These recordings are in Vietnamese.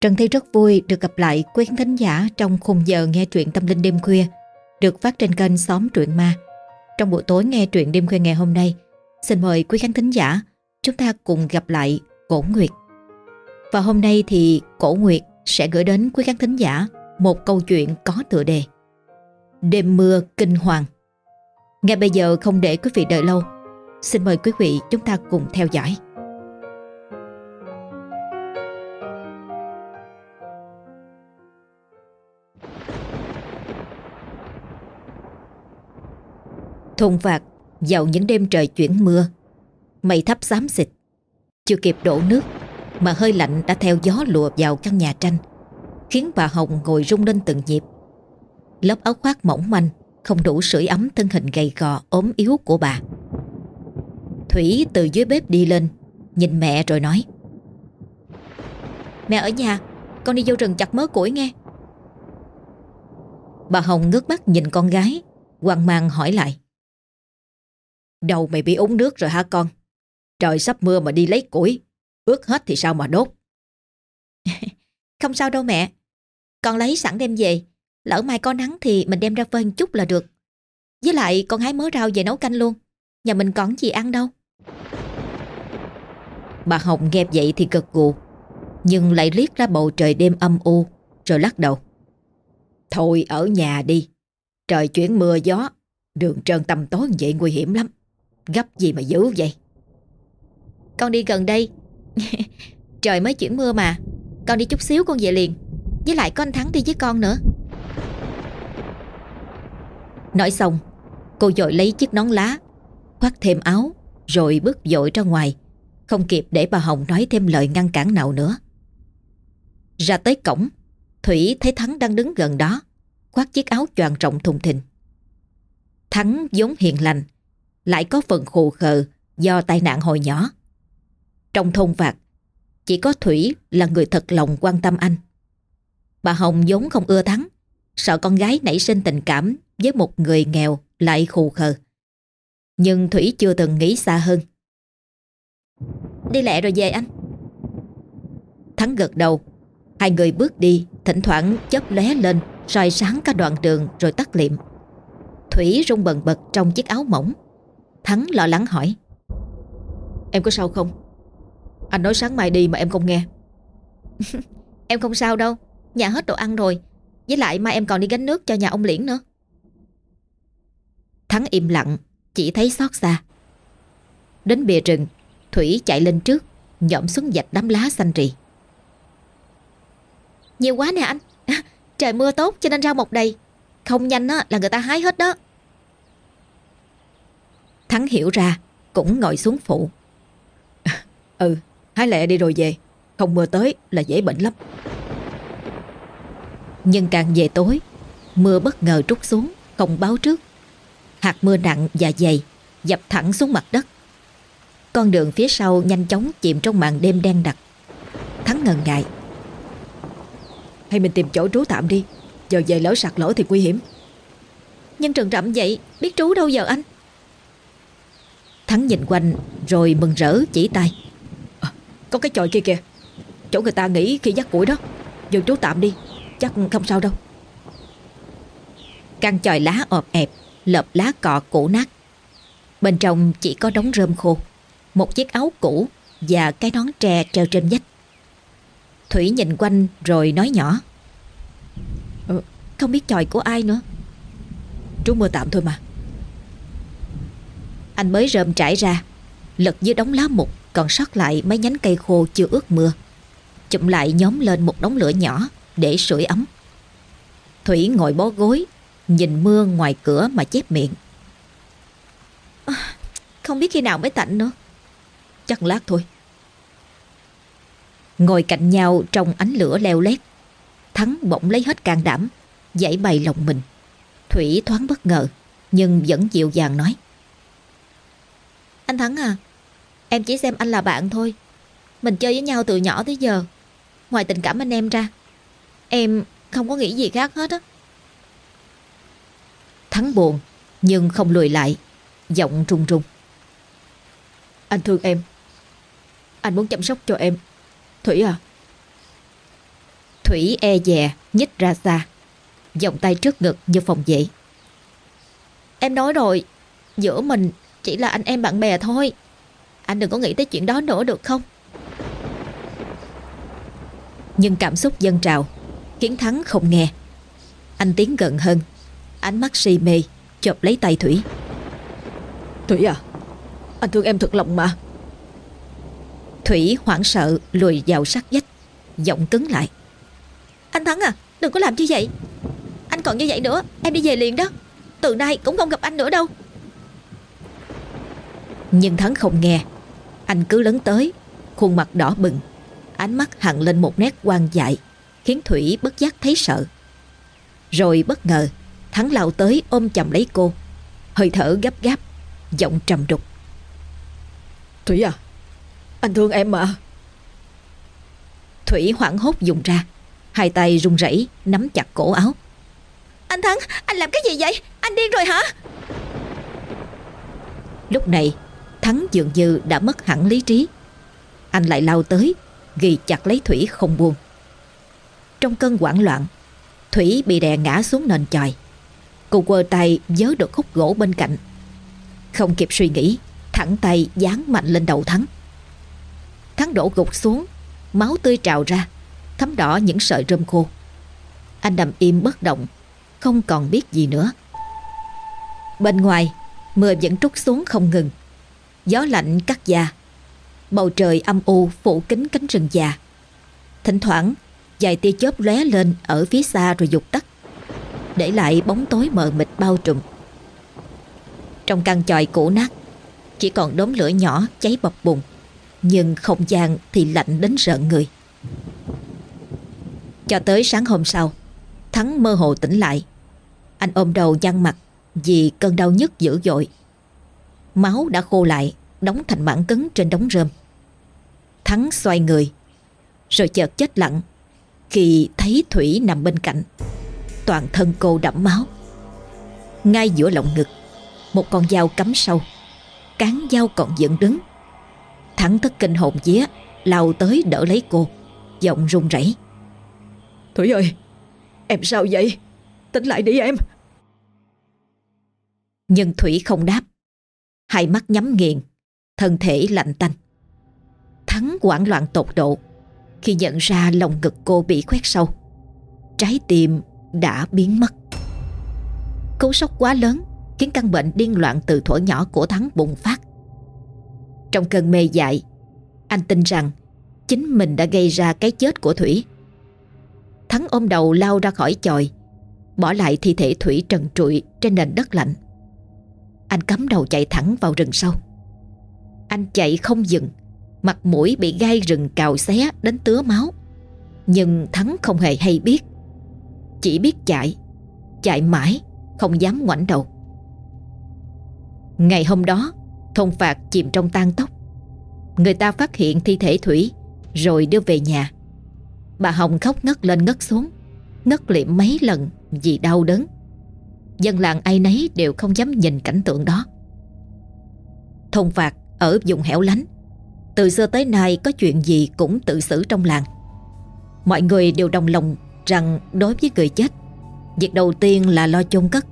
Trần Thi rất vui được gặp lại quý khán thính giả trong khung giờ nghe truyện tâm linh đêm khuya được phát trên kênh Xóm Truyện Ma. Trong buổi tối nghe truyện đêm khuya ngày hôm nay, xin mời quý khán thính giả chúng ta cùng gặp lại Cổ Nguyệt. Và hôm nay thì Cổ Nguyệt sẽ gửi đến quý khán thính giả một câu chuyện có tựa đề Đêm mưa kinh hoàng. Ngay bây giờ không để quý vị đợi lâu, xin mời quý vị chúng ta cùng theo dõi. Thùng vạc vào những đêm trời chuyển mưa. Mây thấp xám xịt. Chưa kịp đổ nước, Mà hơi lạnh đã theo gió lùa vào căn nhà tranh, Khiến bà Hồng ngồi rung lên từng nhịp. Lớp áo khoác mỏng manh, Không đủ sưởi ấm thân hình gầy gò, ốm yếu của bà. Thủy từ dưới bếp đi lên, Nhìn mẹ rồi nói, Mẹ ở nhà, Con đi vô rừng chặt mớ củi nghe. Bà Hồng ngước mắt nhìn con gái, hoang mang hỏi lại Đầu mày bị úng nước rồi hả con? Trời sắp mưa mà đi lấy củi, ướt hết thì sao mà đốt? Không sao đâu mẹ, con lấy sẵn đem về, lỡ mai có nắng thì mình đem ra phơi một chút là được. Với lại con hái mớ rau về nấu canh luôn, nhà mình còn gì ăn đâu. Bà Hồng nghe vậy thì gật gù, nhưng lại liếc ra bầu trời đêm âm u, rồi lắc đầu. Thôi ở nhà đi, trời chuyển mưa gió, đường trơn tầm tối vậy nguy hiểm lắm. Gấp gì mà dữ vậy? Con đi gần đây. Trời mới chuyển mưa mà. Con đi chút xíu con về liền. Với lại có anh Thắng đi với con nữa. Nói xong, Cô dội lấy chiếc nón lá, Khoác thêm áo, Rồi bước dội ra ngoài. Không kịp để bà Hồng nói thêm lời ngăn cản nào nữa. Ra tới cổng, Thủy thấy Thắng đang đứng gần đó, Khoác chiếc áo choàng rộng thùng thình. Thắng vốn hiền lành lại có phần khù khờ do tai nạn hồi nhỏ. Trong thôn vạc, chỉ có Thủy là người thật lòng quan tâm anh. Bà Hồng vốn không ưa Thắng, sợ con gái nảy sinh tình cảm với một người nghèo lại khù khờ. Nhưng Thủy chưa từng nghĩ xa hơn. Đi lẹ rồi về anh. Thắng gật đầu, hai người bước đi, thỉnh thoảng chớp lóe lên, soi sáng cả đoạn đường rồi tắt liệm. Thủy rung bần bật trong chiếc áo mỏng, Thắng lo lắng hỏi. Em có sao không? Anh nói sáng mai đi mà em không nghe. Em không sao đâu. Nhà hết đồ ăn rồi. Với lại mai em còn đi gánh nước cho nhà ông Liễn nữa. Thắng im lặng Chỉ thấy xót xa. Đến bìa rừng Thủy chạy lên trước Nhõm xuống dạch đám lá xanh rì. Nhiều quá nè anh. Trời mưa tốt cho nên rau mọc đầy. Không nhanh á, là người ta hái hết đó Thắng hiểu ra, Cũng ngồi xuống phụ. Ừ hái lẹ đi rồi về. Không mưa tới là dễ bệnh lắm. Nhưng càng về tối, Mưa bất ngờ trút xuống, Không báo trước. Hạt mưa nặng và dày, Dập thẳng xuống mặt đất. Con đường phía sau nhanh chóng chìm trong màn đêm đen đặc. Thắng ngần ngại. Hay mình tìm chỗ trú tạm đi, Giờ về lỡ sạt lỡ thì nguy hiểm. Nhưng trần rậm vậy, Biết trú đâu giờ anh? Thắng nhìn quanh rồi mừng rỡ chỉ tay. À, Có cái chòi kia kìa. Chỗ người ta nghỉ khi dắt củi đó. Dừng trú tạm đi Chắc không sao đâu. Căn chòi lá ọp ẹp Lợp lá cọ cũ nát. Bên trong chỉ có đống rơm khô Một chiếc áo cũ Và cái nón tre treo trên vách. Thủy nhìn quanh rồi nói nhỏ. Ừ, Không biết chòi của ai nữa. Trú mưa tạm thôi mà anh mới rơm trải ra. Lật dưới đống lá mục Còn sót lại mấy nhánh cây khô chưa ướt mưa. Chụm lại nhóm lên một đống lửa nhỏ Để sưởi ấm. Thủy ngồi bó gối Nhìn mưa ngoài cửa mà chép miệng. À, Không biết khi nào mới tạnh nữa. Chắc lát thôi. Ngồi cạnh nhau trong ánh lửa leo lét Thắng bỗng lấy hết can đảm Giải bày lòng mình. Thủy thoáng bất ngờ Nhưng vẫn dịu dàng nói anh Thắng à Em chỉ xem anh là bạn thôi. Mình chơi với nhau từ nhỏ tới giờ. Ngoài tình cảm anh em ra, Em không có nghĩ gì khác hết á. Thắng buồn, Nhưng không lùi lại. Giọng run run. Anh thương em. Anh muốn chăm sóc cho em. Thủy à. Thủy e dè, nhích ra xa. Vòng tay trước ngực như phòng vệ. Em nói rồi, Giữa mình chỉ là anh em bạn bè thôi. Anh đừng có nghĩ tới chuyện đó nữa được không? Nhưng cảm xúc dân trào Khiến Thắng không nghe. Anh tiến gần hơn. Ánh mắt si mê Chộp lấy tay Thủy. Thủy à Anh thương em thật lòng mà. Thủy hoảng sợ lùi vào sát vách Giọng cứng lại. Anh Thắng à đừng có làm như vậy. Anh còn như vậy nữa em đi về liền đó. Từ nay cũng không gặp anh nữa đâu Nhưng Thắng không nghe. Anh cứ lấn tới Khuôn mặt đỏ bừng Ánh mắt hằn lên một nét quan dại Khiến Thủy bất giác thấy sợ. Rồi bất ngờ Thắng lao tới ôm chầm lấy cô Hơi thở gấp gáp Giọng trầm đục. Thủy à Anh thương em mà. Thủy hoảng hốt dùng ra Hai tay run rẩy nắm chặt cổ áo. Anh Thắng Anh làm cái gì vậy? Anh điên rồi hả? Lúc này Thắng dường như đã mất hẳn lý trí. Anh lại lao tới, Ghi chặt lấy Thủy không buông. Trong cơn hoảng loạn, Thủy bị đè ngã xuống nền chòi. Cô quơ tay dớ được khúc gỗ bên cạnh. Không kịp suy nghĩ, Thẳng tay dán mạnh lên đầu Thắng. Thắng đổ gục xuống, Máu tươi trào ra, Thấm đỏ những sợi rơm khô. Anh nằm im bất động, Không còn biết gì nữa. Bên ngoài, Mưa vẫn trút xuống không ngừng. Gió lạnh cắt da. Bầu trời âm u phủ kín cánh rừng già. Thỉnh thoảng, Vài tia chớp lóe lên ở phía xa rồi dục tắt, Để lại bóng tối mờ mịt bao trùm. Trong căn tròi cũ nát, Chỉ còn đốm lửa nhỏ cháy bập bùng, Nhưng không gian thì lạnh đến rợn người. Cho tới sáng hôm sau, Thắng mơ hồ tỉnh lại. Anh ôm đầu nhăn mặt Vì cơn đau nhức dữ dội. Máu đã khô lại Đóng thành mảng cứng trên đống rơm. Thắng xoay người Rồi chợt chết lặng. Khi thấy Thủy nằm bên cạnh Toàn thân cô đẫm máu. Ngay giữa lồng ngực Một con dao cắm sâu. Cán dao còn dựng đứng. Thắng thất kinh hồn vía lao tới đỡ lấy cô Giọng run rẩy. Thủy ơi Em sao vậy? Tỉnh lại đi em. Nhưng Thủy không đáp Hai mắt nhắm nghiền, Thân thể lạnh tanh. Thắng hoảng loạn tột độ, Khi nhận ra lòng ngực cô bị khoét sâu, Trái tim đã biến mất. Cú sốc quá lớn Khiến căn bệnh điên loạn từ thuở nhỏ của Thắng bùng phát. Trong cơn mê dại, Anh tin rằng Chính mình đã gây ra cái chết của Thủy. Thắng ôm đầu lao ra khỏi chòi, Bỏ lại thi thể Thủy trần trụi Trên nền đất lạnh. Anh cắm đầu chạy thẳng vào rừng sâu. Anh chạy không dừng, Mặt mũi bị gai rừng cào xé đến tứa máu. Nhưng Thắng không hề hay biết. Chỉ biết chạy Chạy mãi, Không dám ngoảnh đầu. Ngày hôm đó Thôn phạt chìm trong tan tóc. Người ta phát hiện thi thể Thủy, Rồi đưa về nhà. Bà Hồng khóc ngất lên ngất xuống, Ngất liệm mấy lần vì đau đớn. Dân làng ai nấy đều không dám nhìn cảnh tượng đó. Thôn phạt ở vùng hẻo lánh. Từ xưa tới nay có chuyện gì cũng tự xử trong làng. Mọi người đều đồng lòng rằng đối với người chết, Việc đầu tiên là lo chôn cất.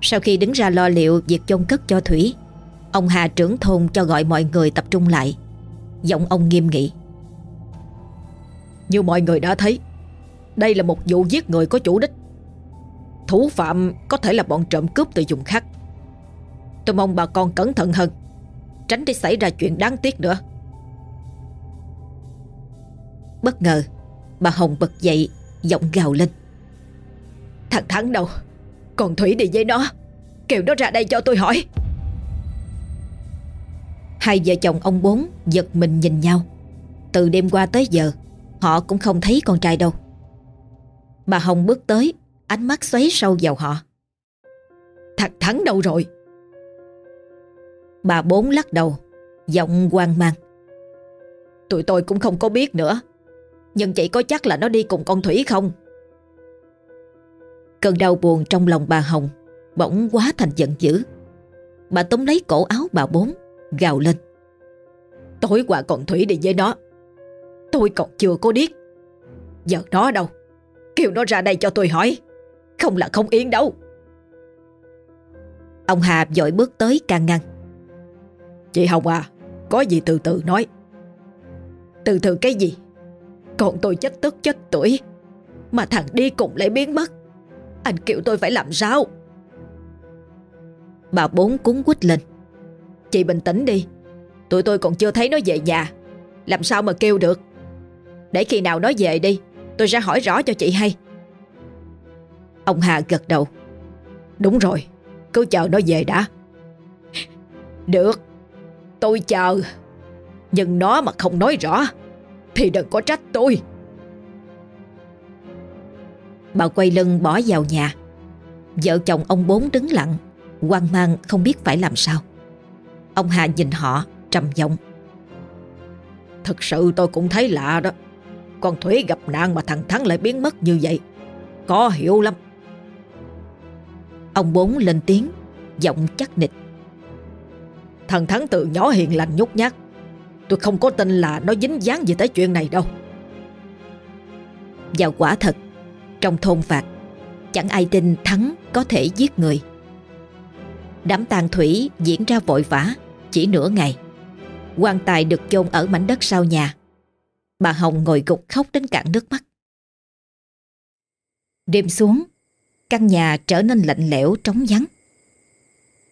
Sau khi đứng ra lo liệu việc chôn cất cho Thủy, Ông Hà trưởng thôn cho gọi mọi người tập trung lại, Giọng ông nghiêm nghị. Như mọi người đã thấy, Đây là một vụ giết người có chủ đích. Thủ phạm có thể là bọn trộm cướp từ vùng khác. Tôi mong bà con cẩn thận hơn, Tránh để xảy ra chuyện đáng tiếc nữa. Bất ngờ, Bà Hồng bật dậy, Giọng gào lên. Thằng Thắng đâu? Còn Thủy đi với nó, Kêu nó ra đây cho tôi hỏi. Hai vợ chồng ông bốn giật mình nhìn nhau. Từ đêm qua tới giờ, Họ cũng không thấy con trai đâu. Bà Hồng bước tới Ánh mắt xoáy sâu vào họ. Thằng Thắng đâu rồi? Bà bốn lắc đầu, Giọng hoang mang. Tụi tôi cũng không có biết nữa, Nhưng chị có chắc là nó đi cùng con Thủy không? Cơn đau buồn trong lòng bà Hồng Bỗng quá thành giận dữ. Bà túm lấy cổ áo bà bốn, Gào lên. Tối qua còn Thủy đi với nó. Tôi còn chưa có điếc. Giờ nó đâu? Kêu nó ra đây cho tôi hỏi. Không là không yên đâu. Ông Hà dội bước tới can ngăn. Chị Hồng à Có gì từ từ nói. Từ từ cái gì? Còn tôi chết tức chết tuổi, Mà thằng đi cùng lại biến mất. Anh kêu tôi phải làm sao? Bà bốn cúng quýt lên. Chị bình tĩnh đi, Tụi tôi còn chưa thấy nó về nhà. Làm sao mà kêu được? Để khi nào nó về đi, Tôi sẽ hỏi rõ cho chị hay. Ông Hà gật đầu. Đúng rồi, Cứ chờ nó về đã. Được, Tôi chờ. Nhưng nó mà không nói rõ, Thì đừng có trách tôi. Bà quay lưng bỏ vào nhà. Vợ chồng ông bốn đứng lặng, hoang mang, không biết phải làm sao. Ông Hà nhìn họ, trầm giọng. Thật sự tôi cũng thấy lạ đó. Con Thủy gặp nạn mà thằng Thắng lại biến mất như vậy. Có hiểu lắm. Ông bốn lên tiếng Giọng chắc nịch. Thằng Thắng từ nhỏ hiền lành nhút nhát. Tôi không có tin là nó dính dáng gì tới chuyện này đâu. Và quả thật Trong thôn phạt Chẳng ai tin Thắng có thể giết người. Đám tang thủy diễn ra vội vã Chỉ nửa ngày. Quan tài được chôn ở mảnh đất sau nhà. Bà Hồng ngồi gục khóc đến cạn nước mắt. Đêm xuống Căn nhà trở nên lạnh lẽo, trống vắng.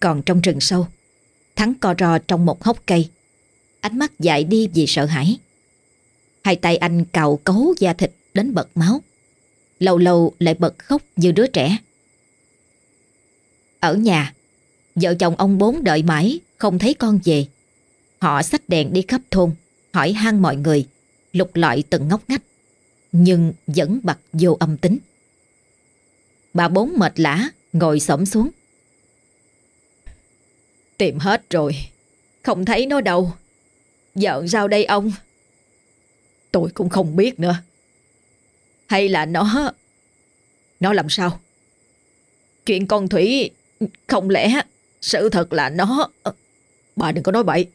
Còn trong rừng sâu, Thắng co ro trong một hốc cây. Ánh mắt dại đi vì sợ hãi. Hai tay anh cào cấu da thịt đến bật máu. Lâu lâu lại bật khóc như đứa trẻ. Ở nhà, Vợ chồng ông bốn đợi mãi, Không thấy con về. Họ xách đèn đi khắp thôn, Hỏi han mọi người, Lục lọi từng ngóc ngách. Nhưng vẫn bật vô âm tính. Bà bốn mệt lã, Ngồi xổm xuống Tìm hết rồi, Không thấy nó đâu Giờ sao đây ông Tôi cũng không biết nữa Hay là nó Nó làm sao Chuyện con Thủy, Không lẽ sự thật là nó... Bà đừng có nói bậy.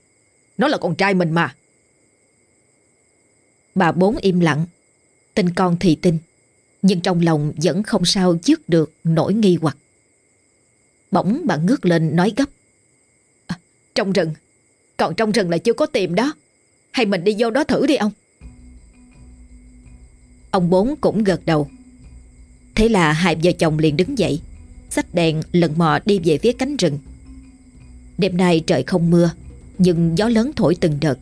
Nó là con trai mình mà. Bà bốn im lặng. Tin con thì tin. Nhưng trong lòng vẫn không sao dứt được nỗi nghi hoặc. Bỗng bà ngước lên nói gấp. À, trong rừng. Còn trong rừng là chưa có tìm đó. Hay mình đi vô đó thử đi ông. Ông bốn cũng gật đầu. Thế là hai vợ chồng liền đứng dậy. Xách đèn lần mò đi về phía cánh rừng. Đêm nay trời không mưa Nhưng gió lớn thổi từng đợt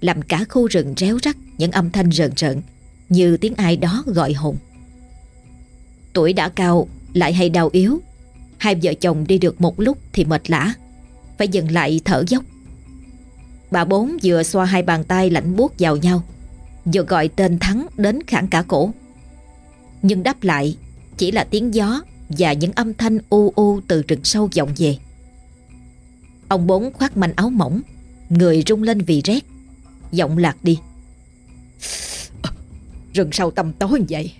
Làm cả khu rừng réo rắt Những âm thanh rợn rợn Như tiếng ai đó gọi hồn Tuổi đã cao, Lại hay đau yếu. Hai vợ chồng đi được một lúc thì mệt lã, Phải dừng lại thở dốc. Bà bốn vừa xoa hai bàn tay lạnh buốt vào nhau, Vừa gọi tên Thắng đến khẳng cả cổ. Nhưng đáp lại, Chỉ là tiếng gió Và những âm thanh u u từ rừng sâu vọng về. Ông bốn khoác manh áo mỏng, Người rung lên vì rét, Giọng lạc đi. Rừng sâu tầm tối như vậy.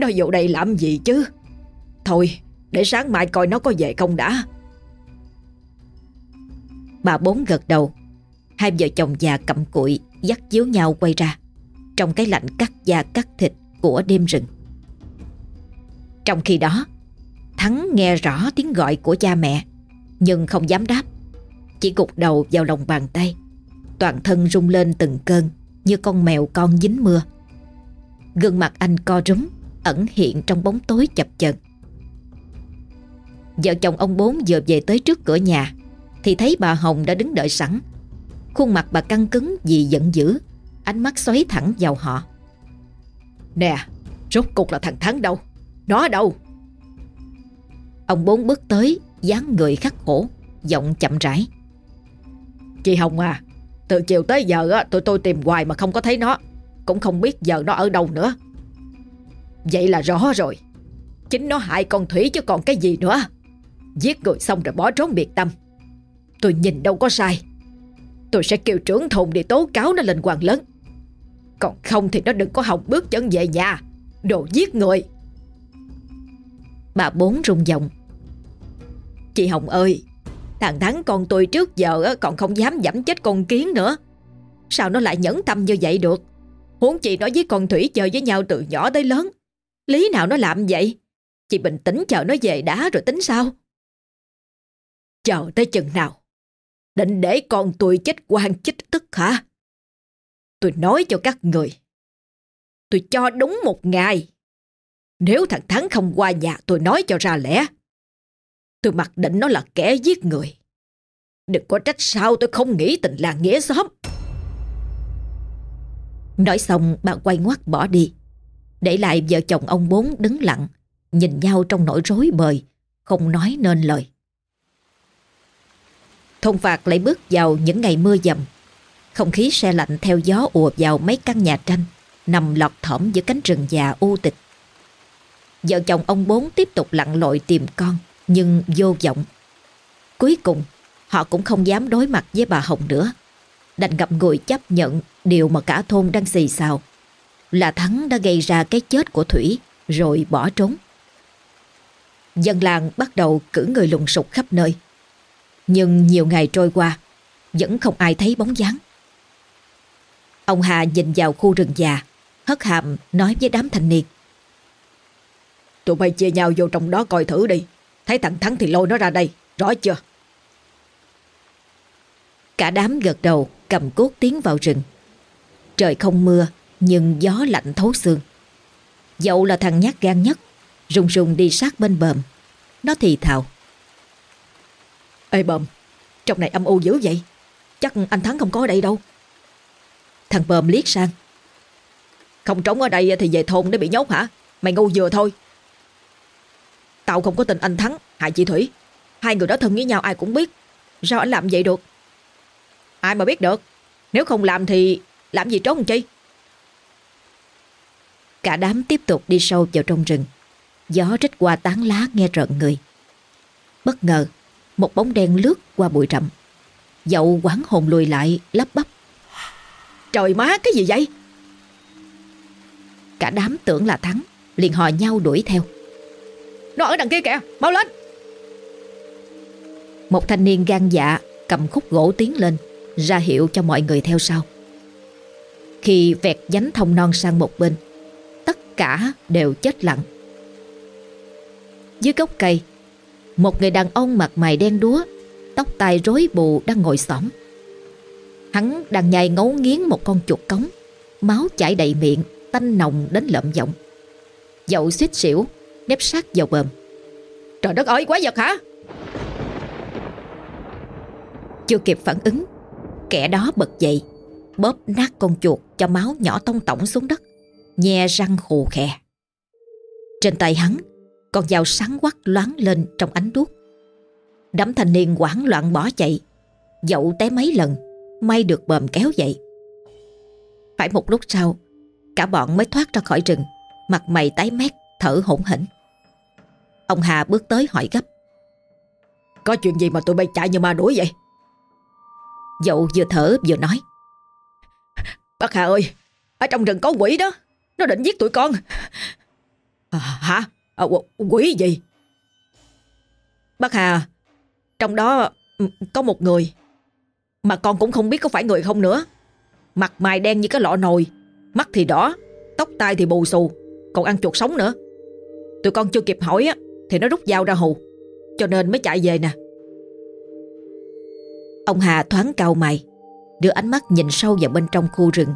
Nó vô đây làm gì chứ? Thôi, để sáng mai coi nó có về không đã. Bà bốn gật đầu. Hai vợ chồng già cầm cụi, Dắt díu nhau quay ra. Trong cái lạnh cắt da cắt thịt Của đêm rừng. Trong khi đó, Thắng nghe rõ tiếng gọi của cha mẹ, Nhưng không dám đáp. Chỉ gục đầu vào lòng bàn tay. Toàn thân rung lên từng cơn, Như con mèo con dính mưa. Gương mặt anh co rúm Ẩn hiện trong bóng tối chập chờn. Vợ chồng ông bốn vừa về tới trước cửa nhà Thì thấy bà Hồng đã đứng đợi sẵn. Khuôn mặt bà căng cứng vì giận dữ Ánh mắt xoáy thẳng vào họ. Nè Rốt cục là thằng Thắng đâu? Nó đâu? Ông bốn bước tới dáng người khắc khổ Giọng chậm rãi. Chị Hồng à Từ chiều tới giờ á, tụi tôi tìm hoài mà không có thấy nó. Cũng không biết giờ nó ở đâu nữa. Vậy là rõ rồi. Chính nó hại con Thủy chứ còn cái gì nữa. Giết người xong rồi bỏ trốn biệt tâm. Tôi nhìn đâu có sai. Tôi sẽ kêu trưởng thôn để tố cáo nó lên quan lớn. Còn không thì nó đừng có hòng bước chân về nhà. Đồ giết người. Bà bốn rung giọng. Chị Hồng ơi, Thằng Thắng con tôi trước giờ còn không dám dẫm chết con kiến nữa. Sao nó lại nhẫn tâm như vậy được? Huống chị nói với con Thủy chơi với nhau từ nhỏ tới lớn. Lý nào nó làm vậy? Chị bình tĩnh chờ nó về đã rồi tính sao? Chờ tới chừng nào? Định để con tôi chết quan chết tức hả? Tôi nói cho các người. Tôi cho đúng một ngày. Nếu thằng Thắng không qua nhà tôi nói cho ra lẽ. Tôi mặc định nó là kẻ giết người. Đừng có trách sao tôi không nghĩ tình làng nghĩa xóm. Nói xong, bà quay ngoắt bỏ đi. Để lại vợ chồng ông bốn đứng lặng, nhìn nhau trong nỗi rối bời, không nói nên lời. Thôn phạt lại bước vào những ngày mưa dầm. Không khí xe lạnh theo gió ùa vào mấy căn nhà tranh, nằm lọt thỏm giữa cánh rừng già u tịch. Vợ chồng ông bốn tiếp tục lặn lội tìm con, nhưng vô vọng. Cuối cùng, họ cũng không dám đối mặt với bà Hồng nữa. Đành gặp người chấp nhận điều mà cả thôn đang xì xào. Là Thắng đã gây ra cái chết của Thủy, rồi bỏ trốn. Dân làng bắt đầu cử người lùng sục khắp nơi. Nhưng nhiều ngày trôi qua, vẫn không ai thấy bóng dáng. Ông Hà nhìn vào khu rừng già, hất hàm nói với đám thanh niên. Tụi bay chia nhau vô trong đó coi thử đi. Thấy thằng Thắng thì lôi nó ra đây, rõ chưa? Cả đám gật đầu cầm cốt tiến vào rừng. Trời không mưa, nhưng gió lạnh thấu xương. Dậu là thằng nhát gan nhất, rùng rùng đi sát bên bờm. Nó thì thào. Ê bờm, trong này âm u dữ vậy. Chắc anh Thắng không có ở đây đâu. Thằng bờm liếc sang. Không trống ở đây thì về thôn để bị nhốt hả? Mày ngu vừa thôi. Tao không có tình anh Thắng, hại chị Thủy. Hai người đó thân với nhau ai cũng biết. Sao anh làm vậy được? Ai mà biết được. Nếu không làm thì làm gì trốn chi? Cả đám tiếp tục đi sâu vào trong rừng. Gió rít qua tán lá nghe rợn người. Bất ngờ, một bóng đen lướt qua bụi rậm. Dậu quán hồn lùi lại, lắp bắp. Trời má, cái gì vậy? Cả đám tưởng là Thắng, liền hò nhau đuổi theo. Nó ở đằng kia kìa, mau lên! Một thanh niên gan dạ cầm khúc gỗ tiến lên, ra hiệu cho mọi người theo sau. Khi vẹt dánh thông non sang một bên, cả đều chết lặng. Dưới gốc cây, một người đàn ông mặt mày đen đúa, tóc tai rối bù đang ngồi xổm. Hắn đang nhai ngấu nghiến một con chuột cống, máu chảy đầy miệng, tanh nồng đến lợm giọng. Dậu suýt xỉu, nếp sát vào bờm. Trời đất ơi, quá vật hả? Chưa kịp phản ứng, kẻ đó bật dậy, bóp nát con chuột cho máu nhỏ tông tổng xuống đất, nhe răng khù khè. Trên tay hắn, con dao sáng quắc loáng lên trong ánh đuốc. Đám thanh niên hoảng loạn bỏ chạy, dậu té mấy lần, may được bờm kéo dậy. Phải một lúc sau, cả bọn mới thoát ra khỏi rừng, mặt mày tái mét, thở hổn hển. Ông Hà bước tới hỏi gấp. Có chuyện gì mà tụi bay chạy như ma đuổi vậy? Dậu vừa thở vừa nói. Bác Hà ơi, ở trong rừng có quỷ đó, nó định giết tụi con. À, hả? À, quỷ gì? Bác Hà, trong đó ừ, có một người mà con cũng không biết có phải người không nữa. Mặt mày đen như cái lọ nồi, mắt thì đỏ, tóc tai thì bù xù, còn ăn chuột sống nữa. Tụi con chưa kịp hỏi á thì nó rút dao ra hù, cho nên mới chạy về nè. Ông Hà thoáng cau mày, đưa ánh mắt nhìn sâu vào bên trong khu rừng,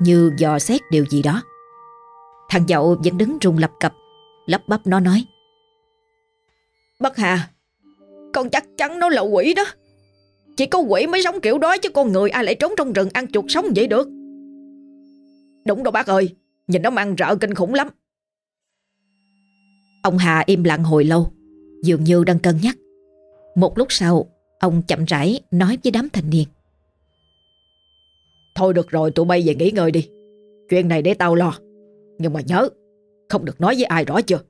như dò xét điều gì đó. Thằng dậu vẫn đứng rung lập cập, lắp bắp nó nói. Bác Hà, con chắc chắn nó là quỷ đó. Chỉ có quỷ mới sống kiểu đó chứ con người ai lại trốn trong rừng ăn chuột sống vậy được. Đúng đâu bác ơi, nhìn nó mang rợ kinh khủng lắm. Ông Hà im lặng hồi lâu, dường như đang cân nhắc. Một lúc sau, ông chậm rãi nói với đám thanh niên. Thôi được rồi tụi bay về nghỉ ngơi đi. Chuyện này để tao lo. Nhưng mà nhớ, không được nói với ai rõ chưa?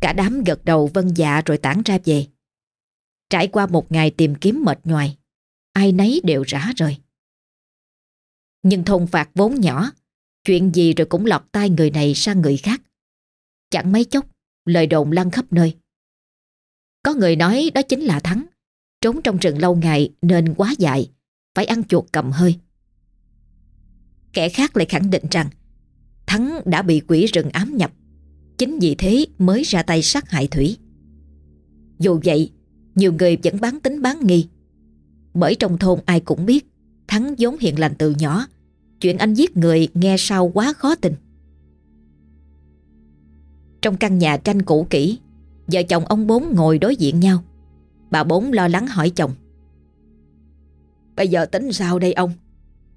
Cả đám gật đầu vân dạ rồi tản ra về. Trải qua một ngày tìm kiếm mệt nhoài, ai nấy đều rã rời. Nhưng thôn phạt vốn nhỏ, chuyện gì rồi cũng lọt tai người này sang người khác. Chẳng mấy chốc, lời đồn lăn khắp nơi. Có người nói đó chính là Thắng, trốn trong rừng lâu ngày nên quá dại, phải ăn chuột cầm hơi. Kẻ khác lại khẳng định rằng Thắng đã bị quỷ rừng ám nhập. Chính vì thế mới ra tay sát hại Thủy. Dù vậy, Nhiều người vẫn bán tính bán nghi. Bởi trong thôn ai cũng biết, Thắng vốn hiền lành từ nhỏ. Chuyện anh giết người nghe sao quá khó tin. Trong căn nhà tranh cũ kỹ, Vợ chồng ông bốn ngồi đối diện nhau. Bà bốn lo lắng hỏi chồng. Bây giờ tính sao đây ông?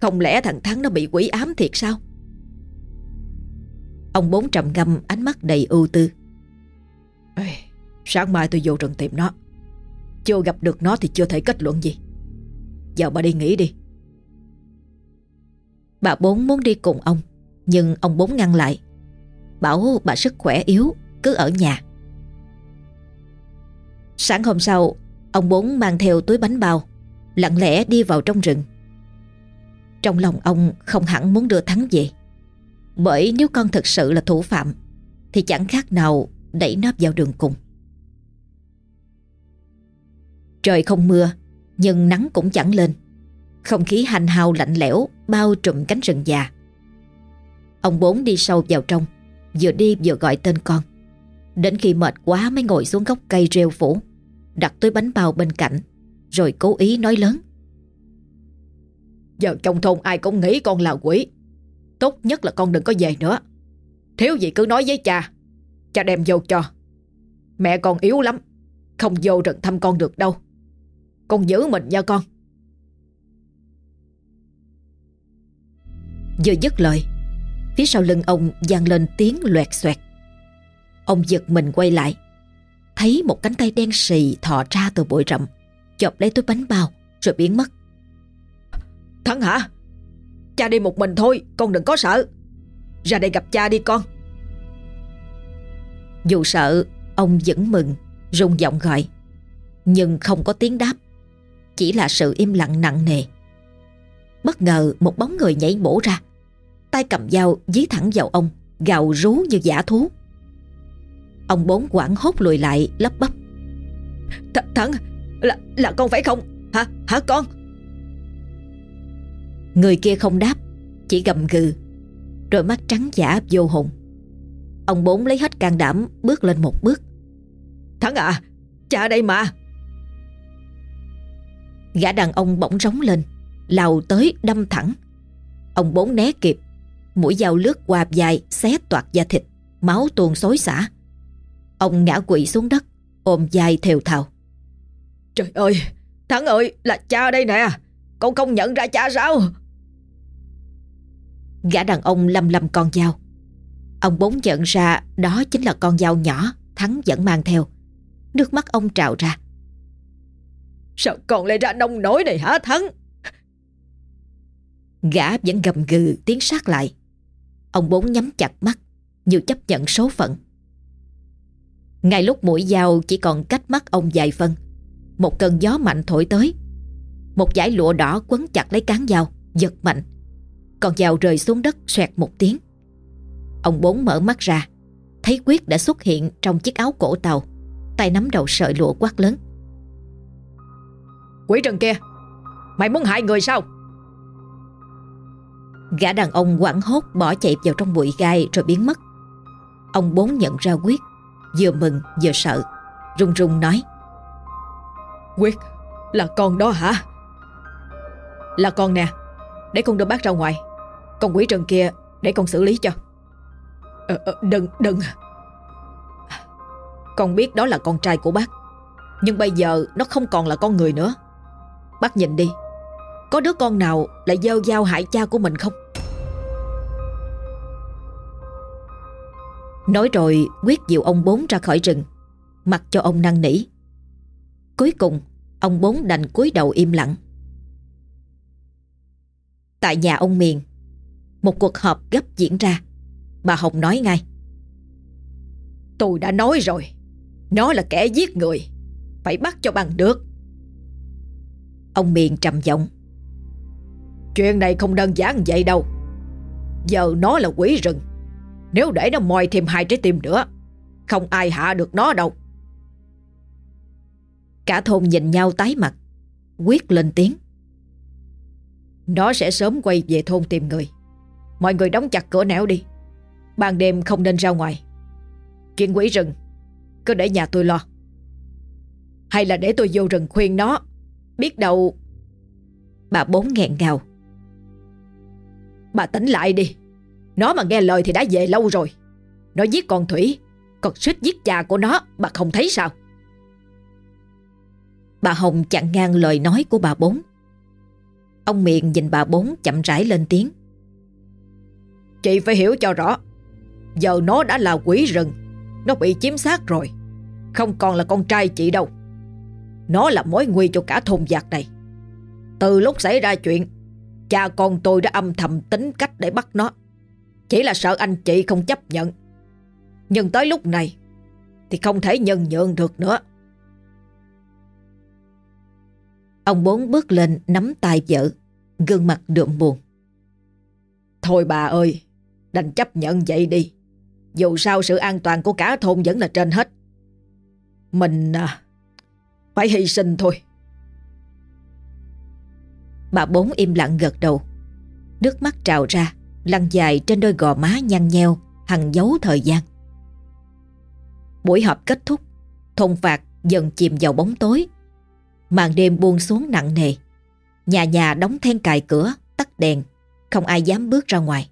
Không lẽ thằng Thắng nó bị quỷ ám thiệt sao? Ông bốn trầm ngâm ánh mắt đầy ưu tư. Ê, Sáng mai tôi vô rừng tìm nó. Chưa gặp được nó thì chưa thể kết luận gì. Giờ bà đi nghỉ đi. Bà bốn muốn đi cùng ông Nhưng ông bốn ngăn lại. Bảo bà sức khỏe yếu Cứ ở nhà. Sáng hôm sau Ông bốn mang theo túi bánh bao Lặng lẽ đi vào trong rừng. Trong lòng ông không hẳn muốn đưa Thắng về. Bởi nếu con thật sự là thủ phạm, Thì chẳng khác nào đẩy nó vào đường cùng. Trời không mưa, Nhưng nắng cũng chẳng lên. Không khí hành hào lạnh lẽo Bao trùm cánh rừng già. Ông bốn đi sâu vào trong, Vừa đi vừa gọi tên con. Đến khi mệt quá mới ngồi xuống gốc cây rêu phủ, Đặt túi bánh bao bên cạnh, Rồi cố ý nói lớn. Giờ trong thôn ai cũng nghĩ con là quỷ. Tốt nhất là con đừng có về nữa. Thiếu gì cứ nói với cha. Cha đem vô cho. Mẹ con yếu lắm. Không vô rừng thăm con được đâu. Con giữ mình nha con. Vừa dứt lời, Phía sau lưng ông vang lên tiếng loẹt xoẹt. Ông giật mình quay lại, Thấy một cánh tay đen xì thọ ra từ bụi rậm chọc lấy túi bánh bao, Rồi biến mất. Thắng hả? Cha đi một mình thôi con đừng có sợ. Ra đây gặp cha đi con. Dù sợ Ông vẫn mừng rung giọng gọi. Nhưng không có tiếng đáp Chỉ là sự im lặng nặng nề. Bất ngờ một bóng người nhảy bổ ra tay cầm dao dí thẳng vào ông Gào rú như giả thú. Ông bốn quảng hốt lùi lại lấp bắp Th Thắng là, là con phải không? Hả hả con? Người kia không đáp Chỉ gầm gừ Đôi mắt trắng giả vô hồn. Ông bốn lấy hết can đảm bước lên một bước. Thắng à Cha đây mà. Gã đàn ông bỗng rống lên Lào tới đâm thẳng. Ông bốn né kịp Mũi dao lướt qua dài Xé toạc da thịt Máu tuôn xối xả. Ông ngã quỵ xuống đất Ôm dài thều thào. Trời ơi Thắng ơi là cha đây nè. Con không nhận ra cha sao Gã đàn ông lầm lầm con dao. Ông bốn nhận ra Đó chính là con dao nhỏ Thắng vẫn mang theo. Nước mắt ông trào ra. Sao con lại ra nông nổi này hả Thắng? Gã vẫn gầm gừ tiến sát lại. Ông bốn nhắm chặt mắt Như chấp nhận số phận. Ngay lúc mũi dao chỉ còn cách mắt ông vài phân Một cơn gió mạnh thổi tới. Một dải lụa đỏ quấn chặt lấy cán dao Giật mạnh Con dao rơi xuống đất xoẹt một tiếng. Ông bốn mở mắt ra Thấy Quyết đã xuất hiện trong chiếc áo cổ tàu Tay nắm đầu sợi lụa quát lớn. Quỷ trần kia Mày muốn hại người sao? Gã đàn ông quảng hốt bỏ chạy vào trong bụi gai rồi biến mất. Ông bốn nhận ra Quyết Vừa mừng vừa sợ Run run nói. Quyết là con đó hả? Là con nè Để con đưa bác ra ngoài con quỷ trần kia để con xử lý cho. Ờ, ờ, Đừng đừng. Con biết đó là con trai của bác Nhưng bây giờ nó không còn là con người nữa. Bác nhìn đi Có đứa con nào lại gieo dao hại cha của mình không? Nói rồi quyết dịu ông bốn ra khỏi rừng Mặc cho ông năn nỉ. Cuối cùng Ông bốn đành cúi đầu im lặng. Tại nhà ông Miền một cuộc họp gấp diễn ra. Bà Hồng nói ngay. Tôi đã nói rồi. Nó là kẻ giết người. Phải bắt cho bằng được. Ông Miền trầm giọng. Chuyện này không đơn giản vậy đâu. Giờ nó là quỷ rừng. Nếu để nó moi thêm hai trái tim nữa Không ai hạ được nó đâu. Cả thôn nhìn nhau tái mặt Quyết lên tiếng. Nó sẽ sớm quay về thôn tìm người Mọi người đóng chặt cửa nẻo đi. Ban đêm không nên ra ngoài. Chuyện quỷ rừng. Cứ để nhà tôi lo. Hay là để tôi vô rừng khuyên nó. Biết đâu Bà bốn nghẹn ngào. Bà tỉnh lại đi. Nó mà nghe lời thì đã về lâu rồi. Nó giết con Thủy. Còn suýt giết cha của nó, Bà không thấy sao? Bà Hồng chặn ngang lời nói của bà bốn. Ông Miền nhìn bà bốn chậm rãi lên tiếng. Chị phải hiểu cho rõ. Giờ nó đã là quỷ rừng. Nó bị chiếm xác rồi. Không còn là con trai chị đâu. Nó là mối nguy cho cả thôn giặc này. Từ lúc xảy ra chuyện, Cha con tôi đã âm thầm tính cách để bắt nó. Chỉ là sợ anh chị không chấp nhận. Nhưng tới lúc này, Thì không thể nhân nhượng được nữa. Ông bốn bước lên nắm tay vợ, Gương mặt đượm buồn. Thôi bà ơi Đành chấp nhận vậy đi. Dù sao sự an toàn của cả thôn vẫn là trên hết. Mình à, Phải hy sinh thôi. Bà bốn im lặng gật đầu. Nước mắt trào ra Lăn dài trên đôi gò má nhăn nheo Hằng dấu thời gian. Buổi họp kết thúc Thôn phạt dần chìm vào bóng tối. Màn đêm buông xuống nặng nề. Nhà nhà đóng then cài cửa Tắt đèn. Không ai dám bước ra ngoài.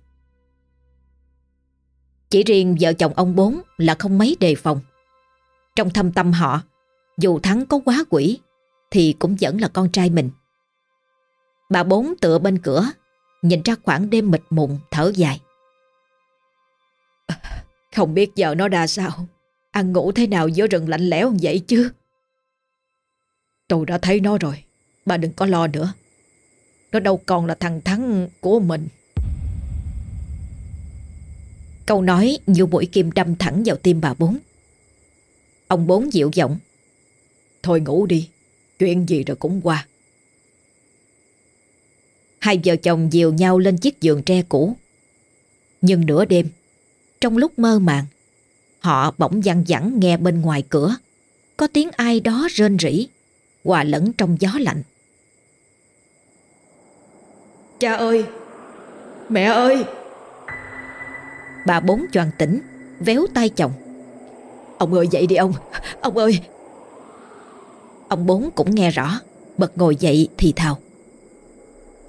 Chỉ riêng vợ chồng ông bốn Là không mấy đề phòng. Trong thâm tâm họ, Dù Thắng có quá quỷ, Thì cũng vẫn là con trai mình. Bà bốn tựa bên cửa, Nhìn ra khoảng đêm mịt mùng, thở dài. Không biết giờ nó ra sao? Ăn ngủ thế nào, giữa rừng lạnh lẽo vậy chứ? Tôi đã thấy nó rồi, Bà đừng có lo nữa. Nó đâu còn là thằng Thắng của mình. Câu nói như mũi kim đâm thẳng vào tim bà bốn. Ông bốn dịu giọng. Thôi ngủ đi, Chuyện gì rồi cũng qua. Hai vợ chồng dìu nhau lên chiếc giường tre cũ. Nhưng nửa đêm, Trong lúc mơ màng, Họ bỗng văng vẳng nghe bên ngoài cửa, Có tiếng ai đó rên rỉ, Hòa lẫn trong gió lạnh. Cha ơi! Mẹ ơi! Bà bốn choàng tỉnh, Véo tay chồng. Ông ơi, dậy đi ông. Ông ơi. Ông bốn cũng nghe rõ, Bật ngồi dậy thì thào.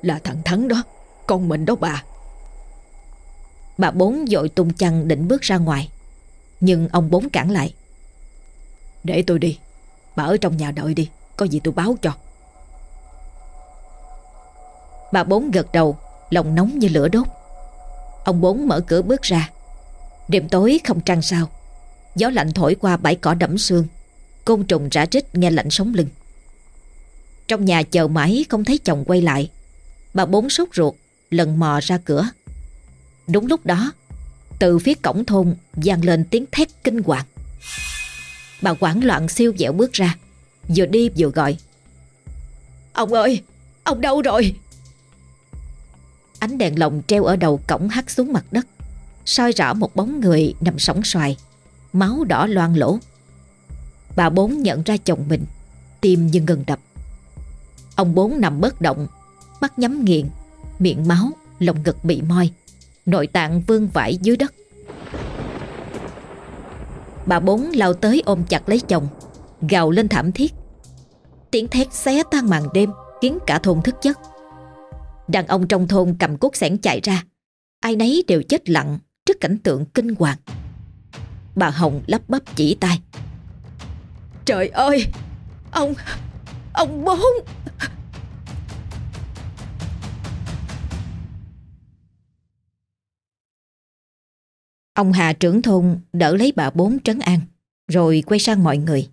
Là thằng Thắng đó, Con mình đó bà. Bà bốn dội tung chăn định bước ra ngoài, Nhưng ông bốn cản lại. Để tôi đi, Bà ở trong nhà đợi đi, Có gì tôi báo cho. Bà bốn gật đầu, Lòng nóng như lửa đốt. Ông bốn mở cửa bước ra. Đêm tối không trăng sao. Gió lạnh thổi qua bãi cỏ đẫm sương Côn trùng rã rít nghe lạnh sống lưng. Trong nhà chờ mãi không thấy chồng quay lại. Bà bốn sốt ruột, Lần mò ra cửa. Đúng lúc đó, Từ phía cổng thôn vang lên tiếng thét kinh hoàng. Bà hoảng loạn siêu dẻo bước ra, Vừa đi vừa gọi. Ông ơi, Ông đâu rồi? Ánh đèn lồng treo ở đầu cổng hắt xuống mặt đất. Soi rõ một bóng người nằm sóng xoài Máu đỏ loang lỗ Bà bốn nhận ra chồng mình Tim như ngừng đập. Ông bốn nằm bất động Mắt nhắm nghiền Miệng máu, lồng ngực bị moi. Nội tạng vương vãi dưới đất. Bà bốn lao tới ôm chặt lấy chồng Gào lên thảm thiết. Tiếng thét xé tan màn đêm Khiến cả thôn thức giấc. Đàn ông trong thôn cầm cuốc sẻn chạy ra. Ai nấy đều chết lặng Trước cảnh tượng kinh hoàng. Bà Hồng lắp bắp chỉ tay. Trời ơi! Ông Ông bốn! Ông Hà trưởng thôn đỡ lấy bà bốn trấn an Rồi quay sang mọi người.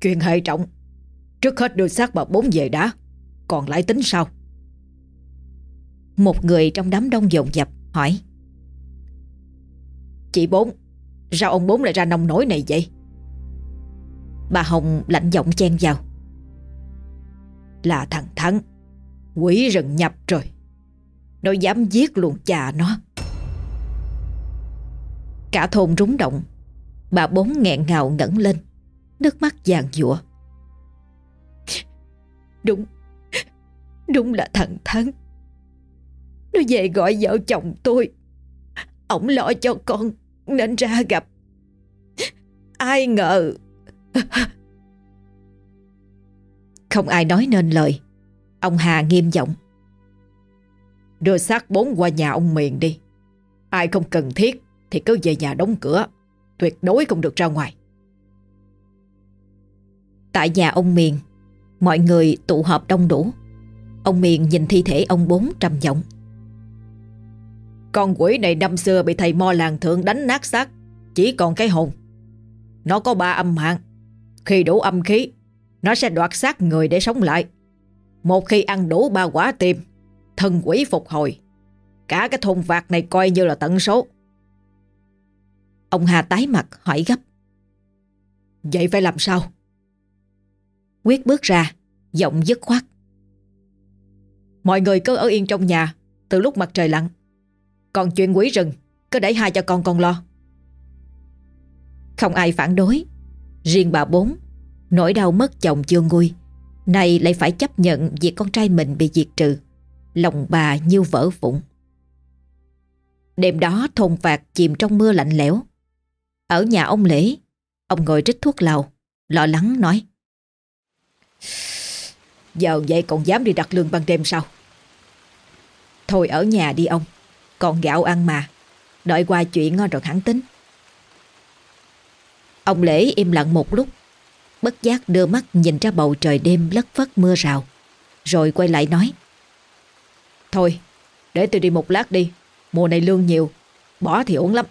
Chuyện hệ trọng. Trước hết đưa xác bà bốn về đã còn lại tính sau Một người trong đám đông dồn dập hỏi. Chị bốn, Sao ông bốn lại ra nông nổi này vậy? Bà Hồng lạnh giọng chen vào. Là thằng Thắng, Quỷ rừng nhập rồi. Nó dám giết luôn cha nó. Cả thôn rúng động. Bà bốn nghẹn ngào ngẩng lên, Nước mắt vàng dụa Đúng Đúng là thằng Thắng. Nó về gọi vợ chồng tôi. Ông lo cho con Nên ra gặp. Ai ngờ. Không ai nói nên lời. Ông Hà nghiêm giọng. Đưa xác bốn qua nhà ông Miền đi. Ai không cần thiết Thì cứ về nhà đóng cửa. Tuyệt đối không được ra ngoài. Tại nhà ông Miền, Mọi người tụ họp đông đủ. Ông Miền nhìn thi thể ông bốn trầm giọng. Con quỷ này năm xưa bị thầy mo làng thượng đánh nát xác Chỉ còn cái hồn. Nó có ba âm hạn Khi đủ âm khí Nó sẽ đoạt xác người để sống lại. Một khi ăn đủ ba quả tim Thân quỷ phục hồi. Cả cái thôn vạc này coi như là tận số. Ông Hà tái mặt hỏi gấp. Vậy phải làm sao? Quyết bước ra Giọng dứt khoát Mọi người cứ ở yên trong nhà, Từ lúc mặt trời lặn. Còn chuyện quý rừng, Cứ để hai cho con con lo. Không ai phản đối. Riêng bà bốn, Nỗi đau mất chồng chưa nguôi Này lại phải chấp nhận việc con trai mình bị diệt trừ, Lòng bà như vỡ vụn. Đêm đó thôn phạt chìm trong mưa lạnh lẽo. Ở nhà ông Lễ, Ông ngồi rít thuốc lào, Lo lắng nói. Giờ vậy còn dám đi đặt lương ban đêm sao? Thôi ở nhà đi ông, Còn gạo ăn mà. Đợi qua chuyện rồi hẳn tính. Ông Lễ im lặng một lúc, Bất giác đưa mắt nhìn ra bầu trời đêm lất phất mưa rào, Rồi quay lại nói. Thôi, để tôi đi một lát đi, Mùa này lương nhiều, Bỏ thì ổn lắm.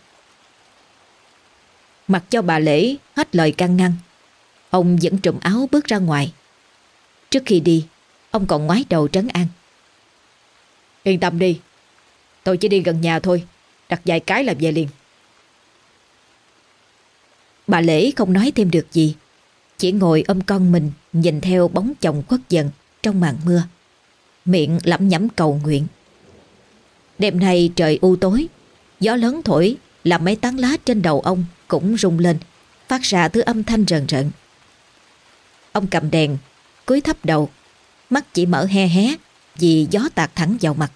Mặc cho bà Lễ hết lời can ngăn, Ông vẫn trùm áo bước ra ngoài. Trước khi đi Ông còn ngoái đầu trấn an. Yên tâm đi. Tôi chỉ đi gần nhà thôi. Đặt vài cái là về liền. Bà Lễ không nói thêm được gì. Chỉ ngồi ôm con mình Nhìn theo bóng chồng khuất dần Trong màn mưa. Miệng lẩm nhẩm cầu nguyện. Đêm nay trời u tối Gió lớn thổi Làm mấy tán lá trên đầu ông Cũng rung lên Phát ra thứ âm thanh rần rợn. Ông cầm đèn cúi thấp đầu. Mắt chỉ mở he hé, Vì gió tạt thẳng vào mặt.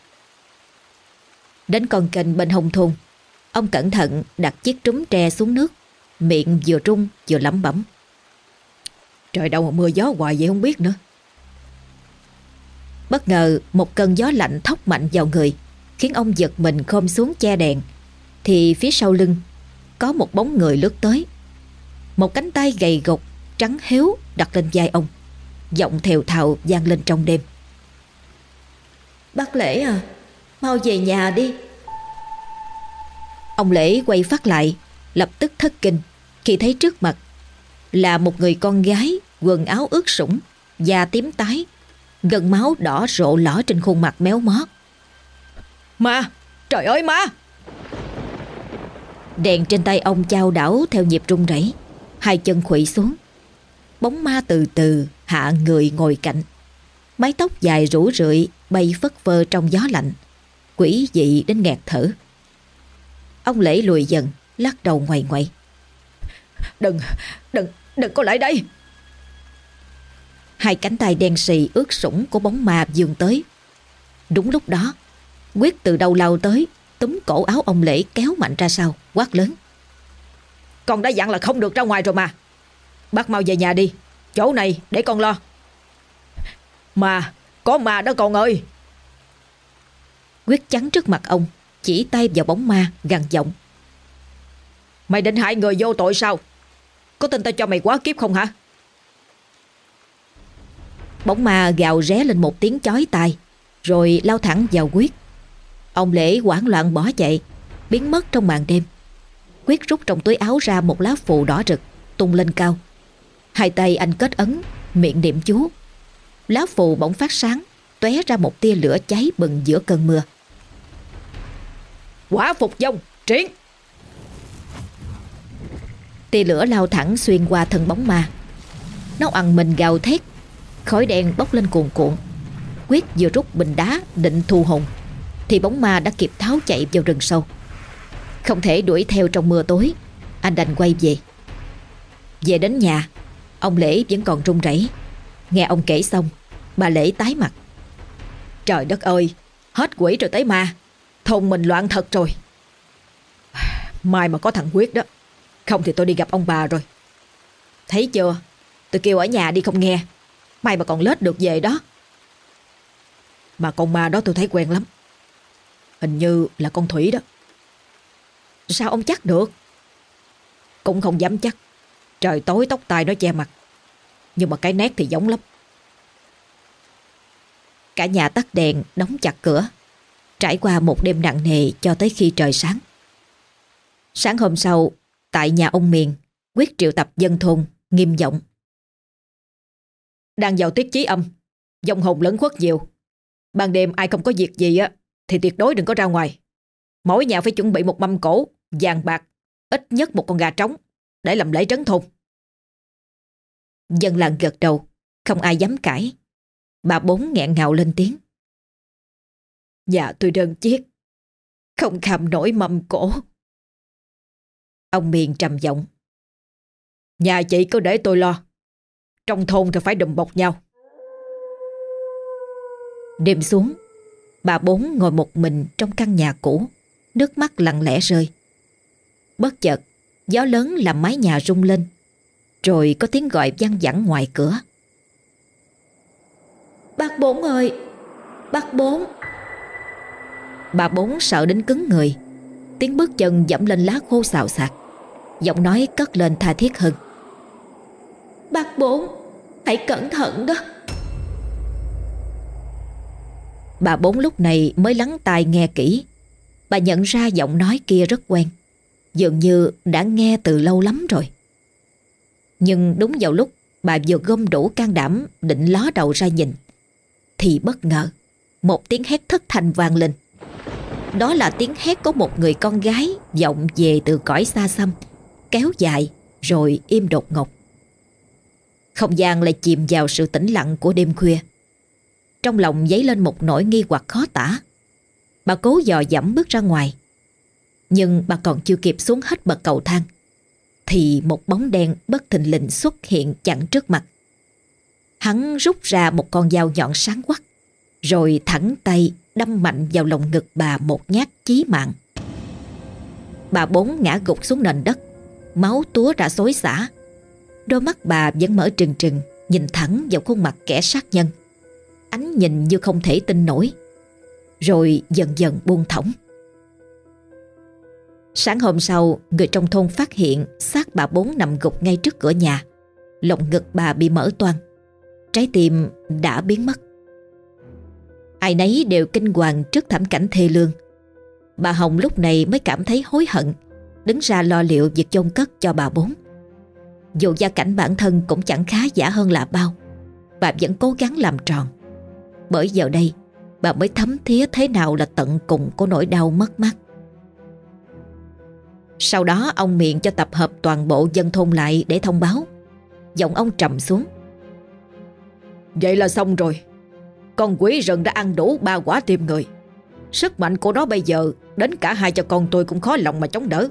Đến con kênh bên hông thôn, Ông cẩn thận đặt chiếc trúng tre xuống nước, Miệng vừa trung vừa lẩm bẩm. Trời, đâu mà mưa gió hoài vậy không biết nữa. Bất ngờ một cơn gió lạnh thốc mạnh vào người, Khiến ông giật mình khom xuống che đèn. Thì phía sau lưng, Có một bóng người lướt tới. Một cánh tay gầy gộc, Trắng héo đặt lên vai ông. Giọng thều thào vang lên trong đêm. Bác Lễ à Mau về nhà đi. Ông Lễ quay phát lại Lập tức thất kinh Khi thấy trước mặt Là một người con gái Quần áo ướt sũng Da tím tái Gần máu đỏ rộ lỏ trên khuôn mặt méo mó. Ma Trời ơi ma Đèn trên tay ông trao đảo theo nhịp rung rẩy Hai chân khuỵu xuống Bóng ma từ từ hạ người ngồi cạnh. Mái tóc dài rủ rượi Bay phất phơ trong gió lạnh. Quỷ dị đến nghẹt thở. Ông lễ lùi dần Lắc đầu ngoầy ngoậy Đừng, đừng, đừng có lại đây. Hai cánh tay đen xì ướt sũng của bóng ma dường tới. Đúng lúc đó Quyết từ đầu lao tới Túm cổ áo ông lễ kéo mạnh ra sau Quát lớn. Con đã dặn là không được ra ngoài rồi mà. Bác mau về nhà đi Chỗ này để con lo. Mà Có ma đó con ơi. Quyết chắn trước mặt ông Chỉ tay vào bóng ma gằn giọng. Mày định hại người vô tội sao? Có tin tao cho mày quá kiếp không hả? Bóng ma gào ré lên một tiếng chói tai Rồi lao thẳng vào Quyết. Ông Lễ hoảng loạn bỏ chạy Biến mất trong màn đêm. Quyết rút trong túi áo ra một lá phù đỏ rực Tung lên cao Hai tay anh kết ấn Miệng niệm chú. Lá phù bỗng phát sáng tóe ra một tia lửa cháy bừng giữa cơn mưa. Quả phục dông Triển Tia lửa lao thẳng xuyên qua thân bóng ma. Nó ằn mình gào thét Khói đen bốc lên cuồn cuộn. Quyết vừa rút bình đá định thu hồn Thì bóng ma đã kịp tháo chạy vào rừng sâu. Không thể đuổi theo trong mưa tối Anh đành quay về. Về đến nhà Ông Lễ vẫn còn run rẩy. Nghe ông kể xong, Bà Lễ tái mặt. Trời đất ơi, Hết quỷ rồi tới ma. Thôn mình loạn thật rồi. Mai mà có thằng Quyết đó, Không thì tôi đi gặp ông bà rồi. Thấy chưa? Tôi kêu ở nhà đi không nghe. Mai mà còn lết được về đó. Mà con ma đó tôi thấy quen lắm. Hình như là con Thủy đó. Sao ông chắc được? Cũng không dám chắc. Trời tối tóc tai nó che mặt. Nhưng mà cái nét thì giống lắm. Cả nhà tắt đèn, đóng chặt cửa. Trải qua một đêm nặng nề cho tới khi trời sáng. Sáng hôm sau, Tại nhà ông Miền, Quyết triệu tập dân thôn, Nghiêm giọng. Đang vào tiết chí âm Dòng hồn lẫn khuất nhiều. Ban đêm ai không có việc gì á, Thì tuyệt đối đừng có ra ngoài. Mỗi nhà phải chuẩn bị một mâm cổ Vàng bạc, Ít nhất một con gà trống. Để làm lễ trấn thôn. Dân làng gật đầu, Không ai dám cãi. Bà bốn nghẹn ngào lên tiếng. Nhà tôi đơn chiếc, Không kham nổi mâm cổ. Ông Miền trầm giọng. Nhà chị cứ để tôi lo, Trong thôn thì phải đùm bọc nhau. Đêm xuống, Bà bốn ngồi một mình trong căn nhà cũ, Nước mắt lặng lẽ rơi. Bất chợt Gió lớn làm mái nhà rung lên Rồi có tiếng gọi vang vẳng ngoài cửa. Bác bốn ơi Bác bốn. Bà bốn sợ đến cứng người Tiếng bước chân dẫm lên lá khô xào xạc Giọng nói cất lên tha thiết hơn. Bác bốn Hãy cẩn thận đó. Bà bốn lúc này mới lắng tai nghe kỹ Bà nhận ra giọng nói kia rất quen Dường như đã nghe từ lâu lắm rồi. Nhưng đúng vào lúc bà vừa gom đủ can đảm định ló đầu ra nhìn, Thì bất ngờ, Một tiếng hét thất thanh vang lên. Đó là tiếng hét của một người con gái vọng về từ cõi xa xăm, Kéo dài rồi im đột ngột. Không gian lại chìm vào sự tĩnh lặng của đêm khuya. Trong lòng dấy lên một nỗi nghi hoặc khó tả. Bà cố dò dẫm bước ra ngoài. Nhưng bà còn chưa kịp xuống hết bậc cầu thang, Thì một bóng đen bất thình lình xuất hiện chặn trước mặt. Hắn rút ra một con dao nhọn sáng quắc, Rồi thẳng tay đâm mạnh vào lồng ngực bà một nhát chí mạng. Bà bốn ngã gục xuống nền đất, Máu túa ra xối xả. Đôi mắt bà vẫn mở trừng trừng, Nhìn thẳng vào khuôn mặt kẻ sát nhân. Ánh nhìn như không thể tin nổi, Rồi dần dần buông thõng. Sáng hôm sau, Người trong thôn phát hiện xác bà bốn nằm gục ngay trước cửa nhà. Lồng ngực bà bị mở toan Trái tim đã biến mất. Ai nấy đều kinh hoàng trước thảm cảnh thê lương. Bà Hồng lúc này mới cảm thấy hối hận, Đứng ra lo liệu việc chôn cất cho bà bốn. Dù gia cảnh bản thân cũng chẳng khá giả hơn là bao, Bà vẫn cố gắng làm tròn. Bởi giờ đây, Bà mới thấm thía thế nào là tận cùng của nỗi đau mất mát. Sau đó ông miệng cho tập hợp toàn bộ dân thôn lại để thông báo. Giọng ông trầm xuống. Vậy là xong rồi. Con quỷ rừng đã ăn đủ ba quả tim người. Sức mạnh của nó bây giờ Đến cả hai cho con tôi cũng khó lòng mà chống đỡ.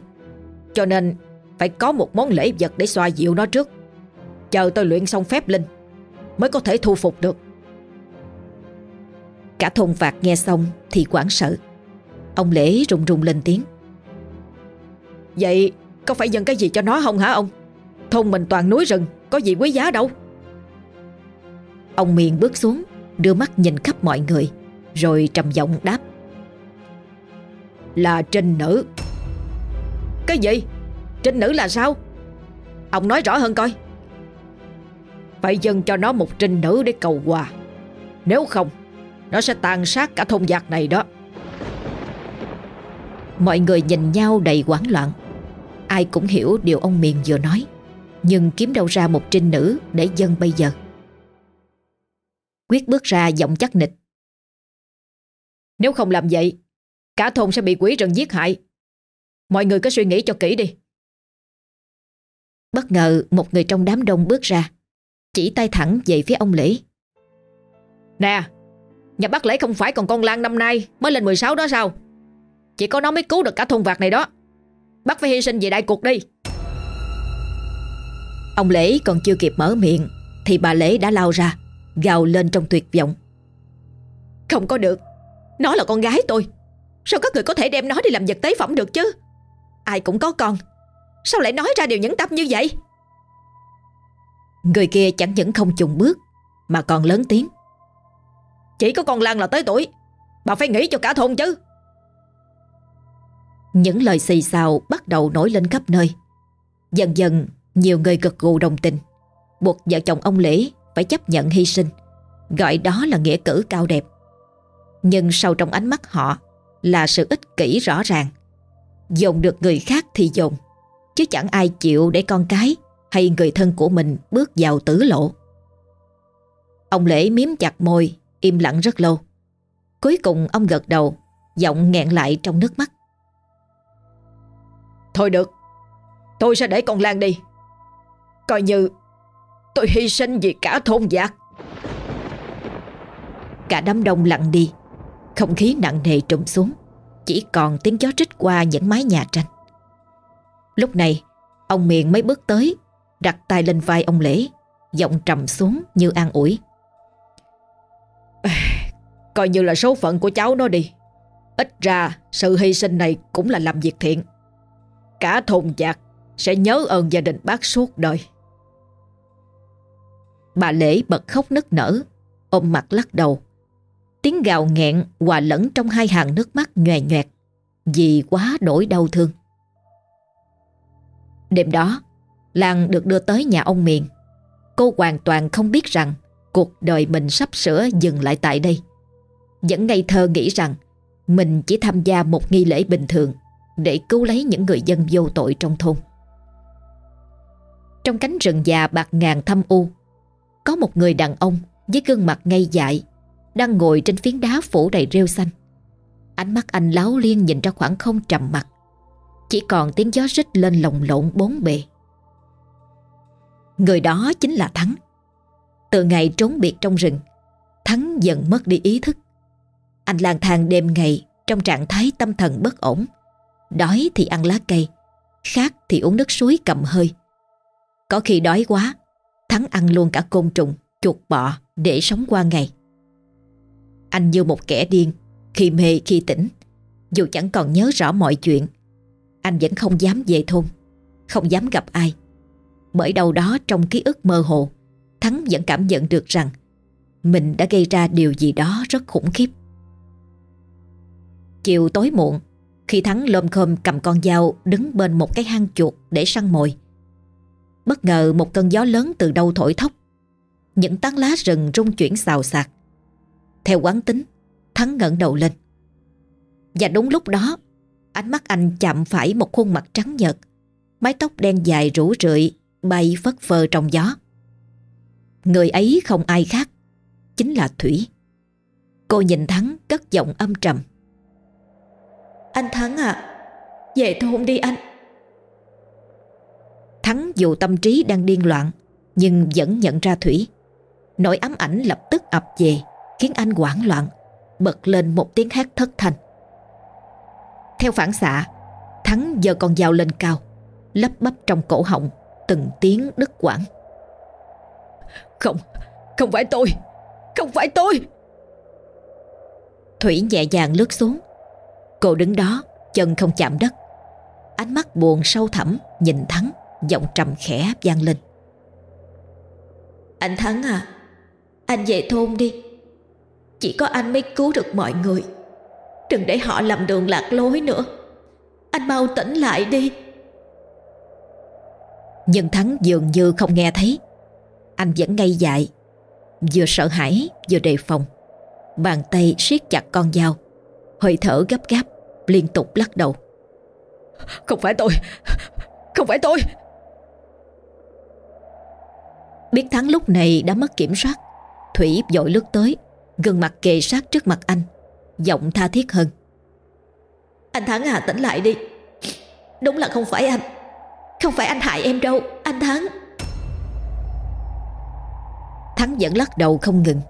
Cho nên Phải có một món lễ vật để xoa dịu nó trước. Chờ tôi luyện xong phép linh Mới có thể thu phục được. Cả thôn phạt nghe xong Thì quảng sợ. Ông Lễ rung rung lên tiếng Vậy, có phải dâng cái gì cho nó không hả ông? Thôn mình toàn núi rừng, Có gì quý giá đâu. Ông Miền bước xuống, Đưa mắt nhìn khắp mọi người, Rồi trầm giọng đáp. Là trinh nữ. Cái gì? Trinh nữ là sao? Ông nói rõ hơn coi. Phải dâng cho nó một trinh nữ để cầu hòa. Nếu không, Nó sẽ tàn sát cả thôn giặc này đó. Mọi người nhìn nhau đầy hoảng loạn. Ai cũng hiểu điều ông Miền vừa nói, Nhưng kiếm đâu ra một trinh nữ Để dân bây giờ. Quyết bước ra giọng chắc nịch. Nếu không làm vậy, Cả thôn sẽ bị quỷ rừng giết hại. Mọi người cứ suy nghĩ cho kỹ đi. Bất ngờ một người trong đám đông bước ra, Chỉ tay thẳng về phía ông Lễ. Nè, Nhà bác Lễ không phải còn con Lan năm nay Mới lên 16 đó sao? Chỉ có nó mới cứu được cả thôn vạc này đó. Bác phải hy sinh vì đại cuộc đi. Ông Lễ còn chưa kịp mở miệng, Thì bà Lễ đã lao ra, Gào lên trong tuyệt vọng. Không có được. Nó là con gái tôi. Sao các người có thể đem nó đi làm vật tế phẩm được chứ? Ai cũng có con. Sao lại nói ra điều nhẫn tâm như vậy? Người kia chẳng những không chùng bước, Mà còn lớn tiếng. Chỉ có con Lan là tới tuổi, Bà phải nghĩ cho cả thôn chứ. Những lời xì xào bắt đầu nổi lên khắp nơi. Dần dần, nhiều người gật gù đồng tình. Buộc vợ chồng ông Lễ phải chấp nhận hy sinh. Gọi đó là nghĩa cử cao đẹp. Nhưng sâu trong ánh mắt họ Là sự ích kỷ rõ ràng. Dồn được người khác thì dồn, Chứ chẳng ai chịu để con cái Hay người thân của mình bước vào tử lộ. Ông Lễ miếm chặt môi, Im lặng rất lâu. Cuối cùng ông gật đầu, Giọng nghẹn lại trong nước mắt. Thôi được, Tôi sẽ để con Lan đi. Coi như tôi hy sinh vì cả thôn giặc. Cả đám đông lặng đi, Không khí nặng nề trùng xuống, Chỉ còn tiếng gió trích qua những mái nhà tranh. Lúc này, Ông Miền mới bước tới, Đặt tay lên vai ông Lễ, Giọng trầm xuống như an ủi. Coi như là số phận của cháu nó đi. Ít ra sự hy sinh này cũng là làm việc thiện. Cả thùng giặc sẽ nhớ ơn gia đình bác suốt đời. Bà Lễ bật khóc nức nở, Ôm mặt lắc đầu. Tiếng gào nghẹn hòa lẫn trong hai hàng nước mắt nhòe nhoẹt Vì quá đổi đau thương. Đêm đó Lan được đưa tới nhà ông Miền. Cô hoàn toàn không biết rằng Cuộc đời mình sắp sửa dừng lại tại đây. Vẫn ngây thơ nghĩ rằng Mình chỉ tham gia một nghi lễ bình thường. Để cứu lấy những người dân vô tội trong thôn. Trong cánh rừng già bạc ngàn thâm u, Có một người đàn ông Với gương mặt ngây dại Đang ngồi trên phiến đá phủ đầy rêu xanh. Ánh mắt anh láo liên nhìn ra khoảng không trầm mặc, Chỉ còn tiếng gió rít lên lồng lộn bốn bề. Người đó chính là Thắng. Từ ngày trốn biệt trong rừng, Thắng dần mất đi ý thức. Anh lang thang đêm ngày Trong trạng thái tâm thần bất ổn Đói thì ăn lá cây Khát thì uống nước suối cầm hơi. Có khi đói quá Thắng ăn luôn cả côn trùng, chuột bọ Để sống qua ngày. Anh như một kẻ điên Khi mê khi tỉnh. Dù chẳng còn nhớ rõ mọi chuyện Anh vẫn không dám về thôn Không dám gặp ai. Bởi đâu đó trong ký ức mơ hồ Thắng vẫn cảm nhận được rằng Mình đã gây ra điều gì đó rất khủng khiếp. Chiều tối muộn khi Thắng lôm khom cầm con dao Đứng bên một cái hang chuột để săn mồi Bất ngờ một cơn gió lớn từ đâu thổi thốc Những tán lá rừng rung chuyển xào xạc Theo quán tính Thắng ngẩng đầu lên Và đúng lúc đó Ánh mắt anh chạm phải một khuôn mặt trắng nhợt Mái tóc đen dài rủ rượi bay phất phơ trong gió. Người ấy không ai khác, chính là Thủy. Cô nhìn Thắng cất giọng âm trầm. Anh Thắng à, về thôn đi anh. Thắng dù tâm trí đang điên loạn, nhưng vẫn nhận ra Thủy. Nỗi ám ảnh lập tức ập về, khiến anh hoảng loạn, bật lên một tiếng hát thất thanh. Theo phản xạ, Thắng giơ con dao lên cao, lấp bắp trong cổ họng từng tiếng đứt quãng. Không, không phải tôi, không phải tôi. Thủy nhẹ nhàng lướt xuống. Cô đứng đó, chân không chạm đất. Ánh mắt buồn sâu thẳm nhìn Thắng, giọng trầm khẽ vang lên. Anh Thắng à, anh về thôn đi. Chỉ có anh mới cứu được mọi người. Đừng để họ lầm đường lạc lối nữa. Anh mau tỉnh lại đi. Nhưng Thắng dường như không nghe thấy Anh vẫn ngây dại Vừa sợ hãi vừa đề phòng Bàn tay siết chặt con dao Hơi thở gấp gáp Liên tục lắc đầu. Không phải tôi. Không phải tôi. Biết Thắng lúc này đã mất kiểm soát Thủy vội lướt tới Gương mặt kề sát trước mặt anh Giọng tha thiết hơn. Anh Thắng à tỉnh lại đi. Đúng là không phải anh. Không phải anh hại em đâu Anh Thắng. Thắng vẫn lắc đầu không ngừng.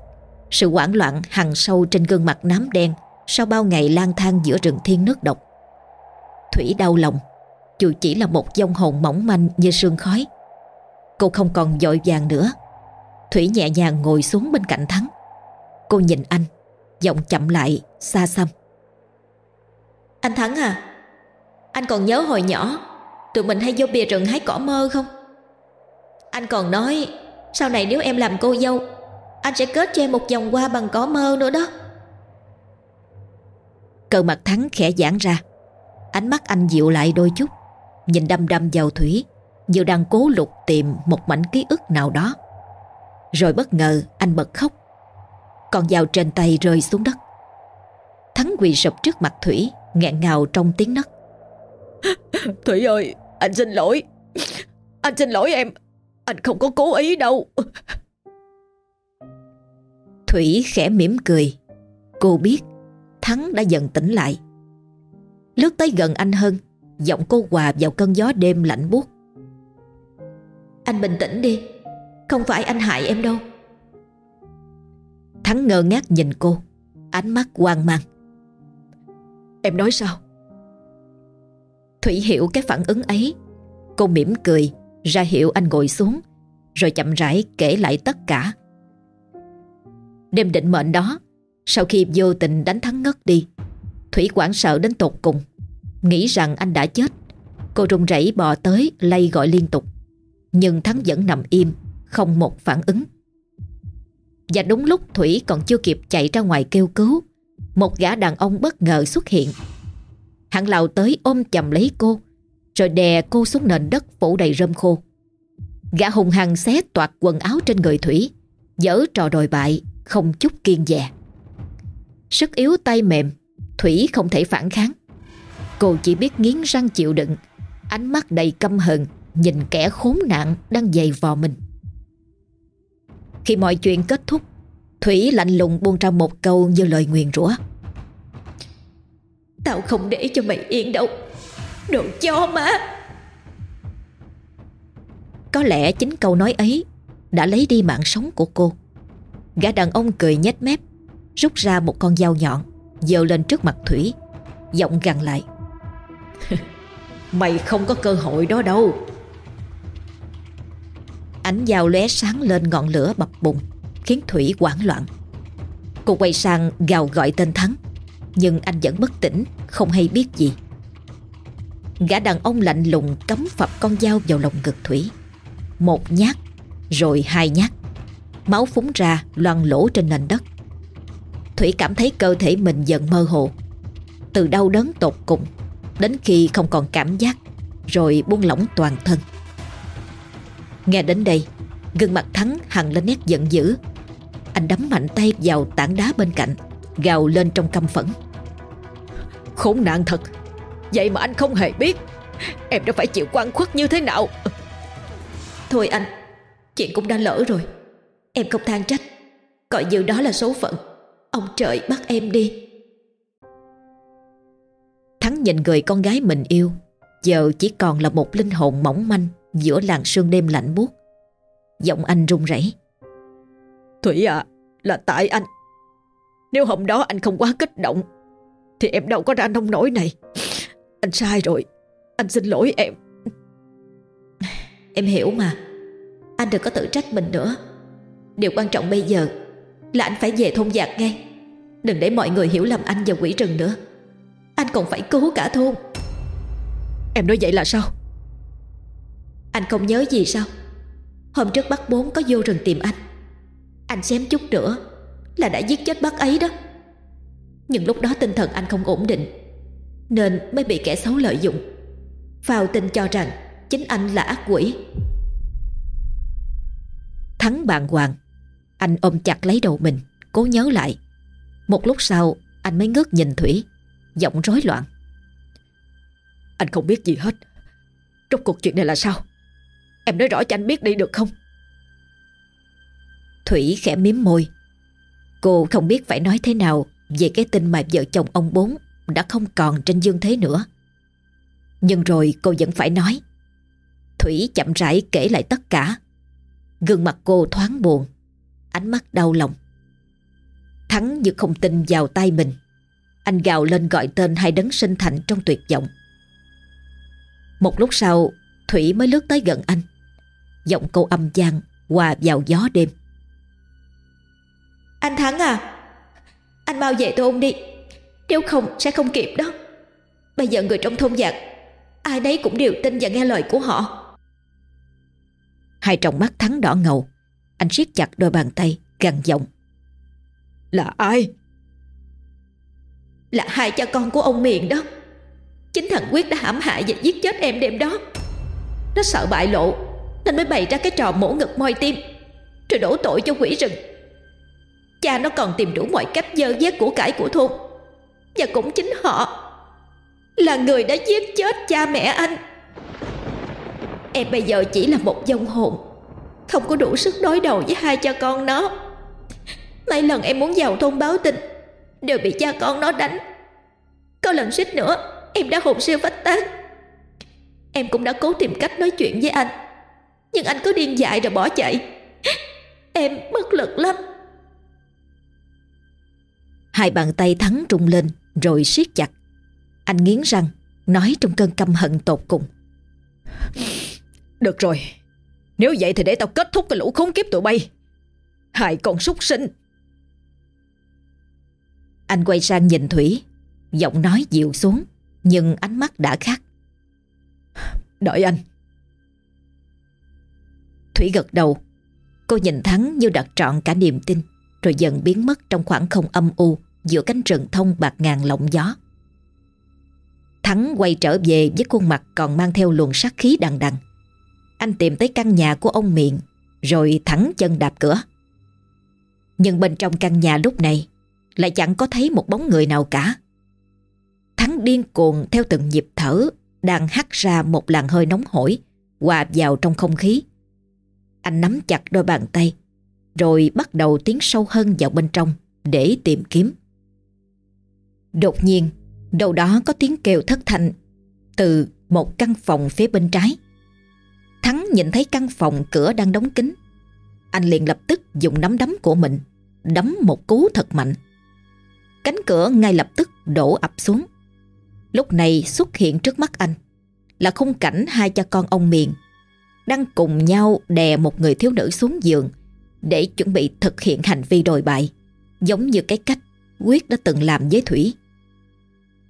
Sự hoảng loạn hằn sâu trên gương mặt nám đen sau bao ngày lang thang giữa rừng thiên nước độc, Thủy đau lòng, Dù chỉ là một dông hồn mỏng manh như sương khói, Cô không còn dội vàng nữa. Thủy nhẹ nhàng ngồi xuống bên cạnh Thắng. Cô nhìn anh, Giọng chậm lại, xa xăm. Anh Thắng à Anh còn nhớ hồi nhỏ, Tụi mình hay vô bìa rừng hái cỏ mơ không? Anh còn nói, Sau này nếu em làm cô dâu, Anh sẽ kết cho em một vòng hoa bằng cỏ mơ nữa đó. Cờ mặt Thắng khẽ giãn ra. Ánh mắt anh dịu lại đôi chút Nhìn đăm đăm vào Thủy Như đang cố lục tìm một mảnh ký ức nào đó. Rồi bất ngờ anh bật khóc Con dao trên tay rơi xuống đất. Thắng quỳ sụp trước mặt Thủy nghẹn ngào trong tiếng nấc. Thủy ơi Anh xin lỗi. Anh xin lỗi em Anh không có cố ý đâu. Thủy khẽ mỉm cười. Cô biết Thắng đã dần tỉnh lại. Lướt tới gần anh hơn, Giọng cô hòa vào cơn gió đêm lạnh buốt. Anh bình tĩnh đi, Không phải anh hại em đâu. Thắng ngơ ngác nhìn cô, Ánh mắt hoang mang. Em nói sao? Thủy hiểu cái phản ứng ấy. Cô mỉm cười, Ra hiệu anh ngồi xuống, Rồi chậm rãi kể lại tất cả. Đêm định mệnh đó sau khi vô tình đánh thắng ngất đi, Thủy quảng sợ đến tột cùng, Nghĩ rằng anh đã chết. Cô run rẩy bò tới, lay gọi liên tục. Nhưng Thắng vẫn nằm im, Không một phản ứng. Và đúng lúc Thủy còn chưa kịp chạy ra ngoài kêu cứu, Một gã đàn ông bất ngờ xuất hiện. Hắn lao tới ôm chầm lấy cô, Rồi đè cô xuống nền đất phủ đầy rơm khô. Gã hùng hăng xé toạc quần áo trên người Thủy Dở trò đòi bại, Không chút kiên dè. Sức yếu tay mềm Thủy không thể phản kháng. Cô chỉ biết nghiến răng chịu đựng Ánh mắt đầy căm hận Nhìn kẻ khốn nạn đang dày vò mình. Khi mọi chuyện kết thúc Thủy lạnh lùng buông ra một câu như lời nguyền rủa. Tao không để cho mày yên đâu. Đồ cho má. Có lẽ chính câu nói ấy Đã lấy đi mạng sống của cô. Gã đàn ông cười nhếch mép Rút ra một con dao nhọn Dờ lên trước mặt Thủy, Giọng gằn lại. Mày không có cơ hội đó đâu. Ánh dao lóe sáng lên ngọn lửa bập bùng, Khiến Thủy hoảng loạn. Cô quay sang gào gọi tên Thắng, Nhưng anh vẫn bất tỉnh, Không hay biết gì. Gã đàn ông lạnh lùng cắm phập con dao vào lồng ngực Thủy. Một nhát, Rồi hai nhát. Máu phúng ra, loang lỗ trên nền đất. Thủy cảm thấy cơ thể mình dần mơ hồ. Từ đau đớn tột cùng Đến khi không còn cảm giác Rồi buông lỏng toàn thân. Nghe đến đây Gương mặt Thắng hằn lên nét giận dữ. Anh đấm mạnh tay vào tảng đá bên cạnh Gào lên trong căm phẫn. Khốn nạn thật. Vậy mà anh không hề biết. Em đã phải chịu quan khuất như thế nào? Thôi anh Chuyện cũng đã lỡ rồi. Em không than trách. Coi như đó là số phận Ông trời bắt em đi. Thắng nhìn người con gái mình yêu. Giờ chỉ còn là một linh hồn mỏng manh Giữa làn sương đêm lạnh buốt. Giọng anh run rẩy. Thủy à Là tại anh. Nếu hôm đó anh không quá kích động Thì em đâu có ra nông nổi này. Anh sai rồi. Anh xin lỗi em. Em hiểu mà. Anh đừng có tự trách mình nữa. Điều quan trọng bây giờ Là anh phải về thôn giạc ngay. Đừng để mọi người hiểu lầm anh và quỷ rừng nữa. Anh còn phải cứu cả thôn. Em nói vậy là sao? Anh không nhớ gì sao? Hôm trước bác bốn có vô rừng tìm anh. Anh xém chút nữa Là đã giết chết bác ấy đó. Nhưng lúc đó tinh thần anh không ổn định Nên mới bị kẻ xấu lợi dụng. Phào tin cho rằng Chính anh là ác quỷ. Thắng bàng hoàng anh ôm chặt lấy đầu mình, Cố nhớ lại. Một lúc sau, anh mới ngước nhìn Thủy, Giọng rối loạn. Anh không biết gì hết. Rốt cuộc chuyện này là sao? Em nói rõ cho anh biết đi được không? Thủy khẽ miếm môi. Cô không biết phải nói thế nào Về cái tin mà vợ chồng ông bốn Đã không còn trên dương thế nữa. Nhưng rồi cô vẫn phải nói. Thủy chậm rãi kể lại tất cả. Gương mặt cô thoáng buồn. Ánh mắt đau lòng. Thắng như không tin vào tay mình. Anh gào lên gọi tên hai đấng sinh thành trong tuyệt vọng. Một lúc sau Thủy mới lướt tới gần anh. Giọng cô âm gian Hòa vào gió đêm. Anh Thắng à Anh mau về thôn đi. Nếu không sẽ không kịp đó. Bây giờ người trong thôn giặc Ai nấy cũng đều tin và nghe lời của họ. Hai tròng mắt thắng đỏ ngầu Anh siết chặt đôi bàn tay gằn giọng. Là ai? Là hai cha con của ông Miền đó. Chính thằng Quyết đã hãm hại và giết chết em đêm đó. Nó sợ bại lộ Nên mới bày ra cái trò mổ ngực moi tim Rồi đổ tội cho quỷ rừng. Cha nó còn tìm đủ mọi cách dơ vét của cải của thôn Và cũng chính họ Là người đã giết chết cha mẹ anh. Em bây giờ chỉ là một dông hồn Không có đủ sức đối đầu với hai cha con nó. Mấy lần em muốn vào thôn báo tin Đều bị cha con nó đánh. Có lần suýt nữa Em đã hồn siêu phách tán. Em cũng đã cố tìm cách nói chuyện với anh Nhưng anh cứ điên dại rồi bỏ chạy. Em bất lực lắm. Hai bàn tay thắng trung lên Rồi siết chặt. Anh nghiến răng Nói trong cơn căm hận tột cùng. Được rồi nếu vậy thì để tao kết thúc cái lũ khốn kiếp tụi bay. Hai con súc sinh. Anh quay sang nhìn Thủy. Giọng nói dịu xuống, Nhưng ánh mắt đã khác. Đợi anh. Thủy gật đầu. Cô nhìn Thắng như đặt trọn cả niềm tin, Rồi dần biến mất trong khoảng không âm u Giữa cánh rừng thông bạc ngàn lộng gió. Thắng quay trở về với khuôn mặt còn mang theo luồng sát khí đằng đằng. Anh tìm tới căn nhà của ông Miệng, Rồi thẳng chân đạp cửa. Nhưng bên trong căn nhà lúc này Lại chẳng có thấy một bóng người nào cả. Thắng điên cuồng theo từng nhịp thở, Đang hắt ra một làn hơi nóng hổi, Hòa vào trong không khí. Anh nắm chặt đôi bàn tay, Rồi bắt đầu tiến sâu hơn vào bên trong Để tìm kiếm. Đột nhiên, Đâu đó có tiếng kêu thất thanh Từ một căn phòng phía bên trái. Thắng nhìn thấy căn phòng cửa đang đóng kín. Anh liền lập tức dùng nắm đấm của mình, Đấm một cú thật mạnh. Cánh cửa ngay lập tức đổ ập xuống. Lúc này xuất hiện trước mắt anh Là khung cảnh hai cha con ông Miền Đang cùng nhau đè một người thiếu nữ xuống giường Để chuẩn bị thực hiện hành vi đồi bại, Giống như cái cách Quyết đã từng làm với Thủy.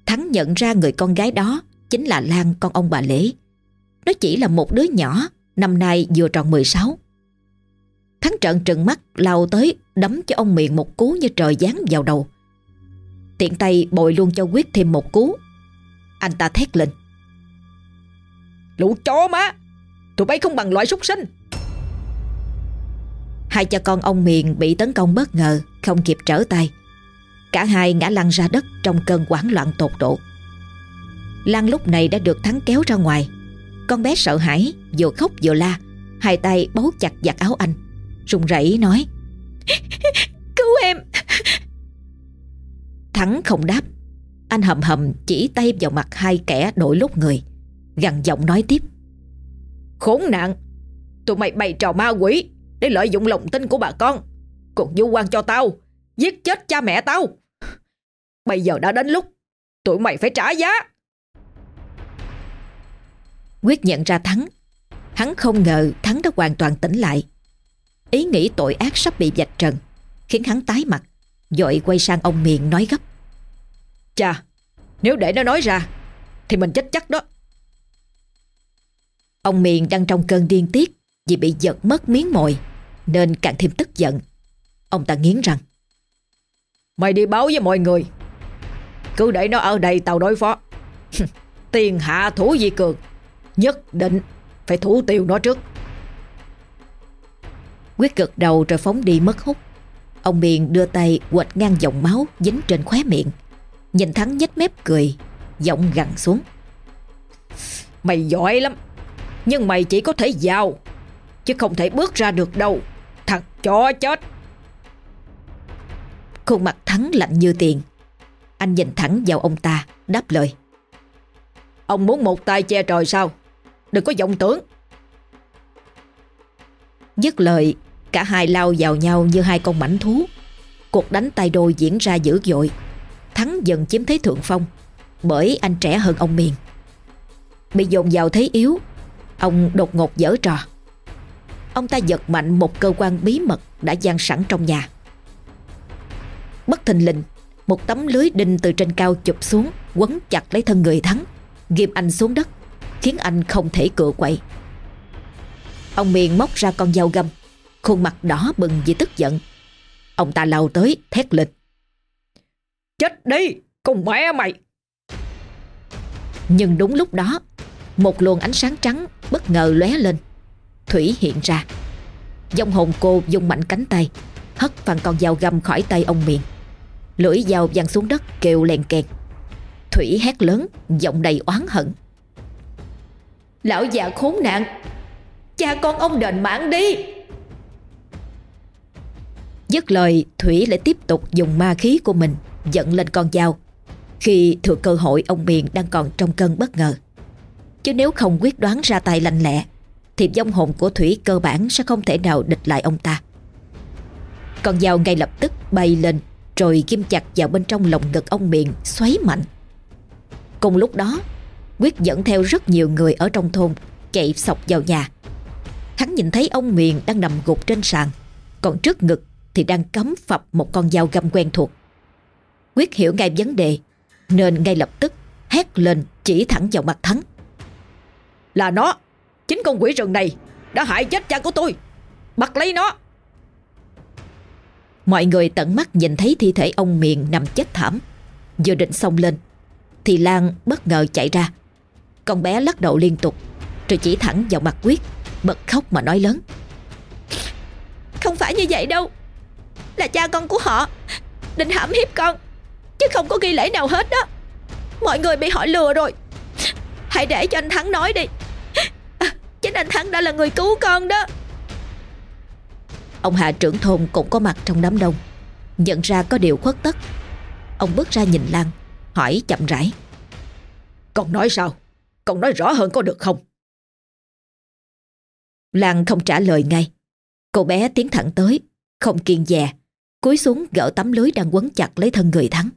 Thắng nhận ra người con gái đó Chính là Lan, con ông bà Lễ. Nó chỉ là một đứa nhỏ, Năm nay vừa tròn 16 Thắng trợn trừng mắt, lao tới Đấm cho ông miệng một cú như trời giáng vào đầu. Tiện tay bồi luôn cho quyết thêm một cú. Anh ta thét lên. Lũ chó má, Tụi bay không bằng loại súc sinh Hai cha con ông miền bị tấn công bất ngờ, Không kịp trở tay. Cả hai ngã lăn ra đất trong cơn hoảng loạn tột độ. Lan lúc này đã được Thắng kéo ra ngoài. Con bé sợ hãi, Vừa khóc vừa la, Hai tay bấu chặt giặt áo anh, run rẩy nói, Cứu em. Thắng không đáp, Anh hầm hầm chỉ tay vào mặt hai kẻ đổi lúc người, Gằn giọng nói tiếp, Khốn nạn, Tụi mày bày trò ma quỷ Để lợi dụng lòng tin của bà con, Còn du quan cho tao, Giết chết cha mẹ tao. Bây giờ đã đến lúc Tụi mày phải trả giá. Quyết nhận ra Thắng. Hắn không ngờ Thắng đã hoàn toàn tỉnh lại. Ý nghĩ tội ác sắp bị vạch trần Khiến hắn tái mặt Dội quay sang ông Miền nói gấp. Chà Nếu để nó nói ra Thì mình chết chắc đó. Ông Miền đang trong cơn điên tiết Vì bị giật mất miếng mồi Nên càng thêm tức giận. Ông ta nghiến răng. Mày đi báo với mọi người. Cứ để nó ở đây tao đối phó. Tiền hạ thủ di cường Nhất định Phải thủ tiêu nó trước. Quyết gật đầu rồi phóng đi mất hút. Ông Miền đưa tay quệt ngang dòng máu Dính trên khóe miệng. Nhìn Thắng nhếch mép cười, Giọng gằn xuống. Mày giỏi lắm, Nhưng mày chỉ có thể vào Chứ không thể bước ra được đâu. Thằng chó chết. Khuôn mặt Thắng lạnh như tiền. Anh nhìn thẳng vào ông ta, Đáp lời. Ông muốn một tay che trời sao? Đừng có vọng tưởng Dứt lời, Cả hai lao vào nhau như hai con mảnh thú. Cuộc đánh tay đôi diễn ra dữ dội. Thắng dần chiếm thế thượng phong, Bởi anh trẻ hơn ông Miền. Bị dồn vào thế yếu, Ông đột ngột dở trò. Ông ta giật mạnh một cơ quan bí mật Đã gian sẵn trong nhà. Bất thình lình, Một tấm lưới đinh từ trên cao chụp xuống, Quấn chặt lấy thân người Thắng, Ghim anh xuống đất. Khiến anh không thể cựa quậy. Ông Miền móc ra con dao găm Khuôn mặt đỏ bừng vì tức giận. Ông ta lao tới thét lên. Chết đi Con mẹ mày! Nhưng đúng lúc đó Một luồng ánh sáng trắng bất ngờ lóe lên Thủy hiện ra. Dòng hồn cô dùng mạnh cánh tay Hất phàn con dao găm khỏi tay ông miền Lưỡi dao văng xuống đất kêu len kẹt. Thủy hét lớn Giọng đầy oán hận Lão già khốn nạn. Cha con ông đền mạng đi. Dứt lời, Thủy lại tiếp tục dùng ma khí của mình Dẫn lên con dao. Khi thừa cơ hội, ông Miền đang còn trong cơn bất ngờ. Chứ nếu không quyết đoán ra tay lành lẹ, Thì dông hồn của Thủy cơ bản sẽ không thể nào địch lại ông ta. Con dao ngay lập tức bay lên, Rồi kim chặt vào bên trong lồng ngực ông Miền, Xoáy mạnh. Cùng lúc đó Quyết dẫn theo rất nhiều người ở trong thôn Chạy sọc vào nhà. Hắn nhìn thấy ông Miền đang nằm gục trên sàn, Còn trước ngực thì đang cắm phập một con dao găm quen thuộc. Quyết hiểu ngay vấn đề, Nên ngay lập tức hét lên chỉ thẳng vào mặt Thắng Là nó, Chính con quỷ rừng này Đã hại chết cha của tôi, Bắt lấy nó. Mọi người tận mắt nhìn thấy thi thể ông Miền nằm chết thảm. Vừa định xông lên, Thì Lan bất ngờ chạy ra. Con bé lắc đầu liên tục. Rồi chỉ thẳng vào mặt Quyết Bật khóc mà nói lớn. Không phải như vậy đâu. Là cha con của họ. Định hãm hiếp con. Chứ không có ghi lễ nào hết đó. Mọi người bị họ lừa rồi. Hãy để cho anh Thắng nói đi. À, Chính anh Thắng đã là người cứu con đó. Ông Hạ trưởng thôn cũng có mặt trong đám đông. Nhận ra có điều khuất tất. Ông bước ra nhìn Lan Hỏi chậm rãi. Con nói sao Cậu nói rõ hơn có được không? Lan không trả lời ngay. Cô bé tiến thẳng tới, Không kiên dè, Cúi xuống gỡ tấm lưới đang quấn chặt lấy thân người Thắng.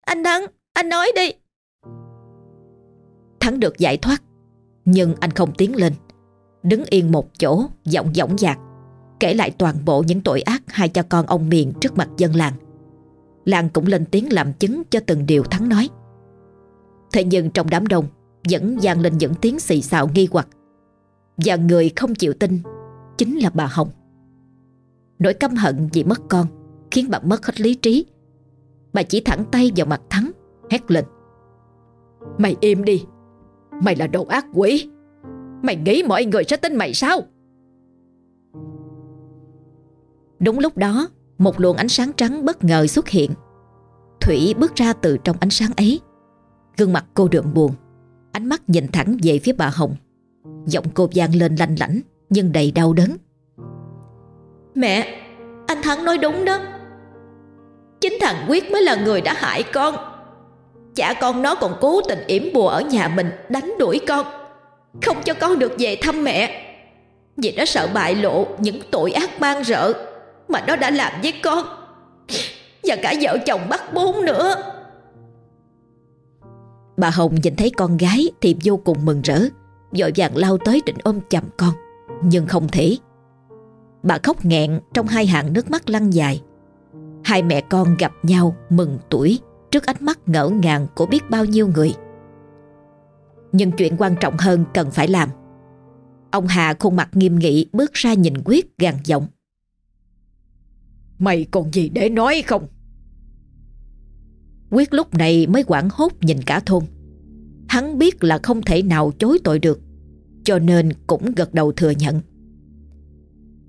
Anh Thắng, Anh nói đi. Thắng được giải thoát, Nhưng anh không tiến lên. Đứng yên một chỗ, Giọng giọng dạc, Kể lại toàn bộ những tội ác Hai cha con ông Miền trước mặt dân làng. Lan cũng lên tiếng làm chứng cho từng điều Thắng nói. Thế nhưng trong đám đông vẫn vang lên những tiếng xì xào nghi hoặc. Và người không chịu tin Chính là bà Hồng. Nỗi căm hận vì mất con Khiến bà mất hết lý trí. Bà chỉ thẳng tay vào mặt Thắng, Hét lên. Mày im đi. Mày là đồ ác quỷ. Mày nghĩ mọi người sẽ tin mày sao? Đúng lúc đó, Một luồng ánh sáng trắng bất ngờ xuất hiện. Thủy bước ra từ trong ánh sáng ấy. Gương mặt cô đượm buồn. Ánh mắt nhìn thẳng về phía bà Hồng. Giọng cô vang lên lanh lảnh, Nhưng đầy đau đớn. Mẹ, Anh Thắng nói đúng đó. Chính thằng Quyết mới là người đã hại con. Cha con nó còn cố tình yểm bùa ở nhà mình, Đánh đuổi con. Không cho con được về thăm mẹ. Vì nó sợ bại lộ những tội ác man rợ, Mà nó đã làm với con. Và cả vợ chồng bắt bốn nữa. Bà Hồng nhìn thấy con gái thì vô cùng mừng rỡ, Vội vàng lao tới định ôm chầm con, Nhưng không thể. Bà khóc nghẹn trong hai hàng nước mắt lăn dài. Hai mẹ con gặp nhau mừng tuổi Trước ánh mắt ngỡ ngàng của biết bao nhiêu người. Nhưng chuyện quan trọng hơn cần phải làm. Ông Hà khuôn mặt nghiêm nghị bước ra nhìn Quyết gằn giọng. Mày còn gì để nói không? Quyết lúc này mới quảng hốt nhìn cả thôn. Hắn biết là không thể nào chối tội được, Cho nên cũng gật đầu thừa nhận.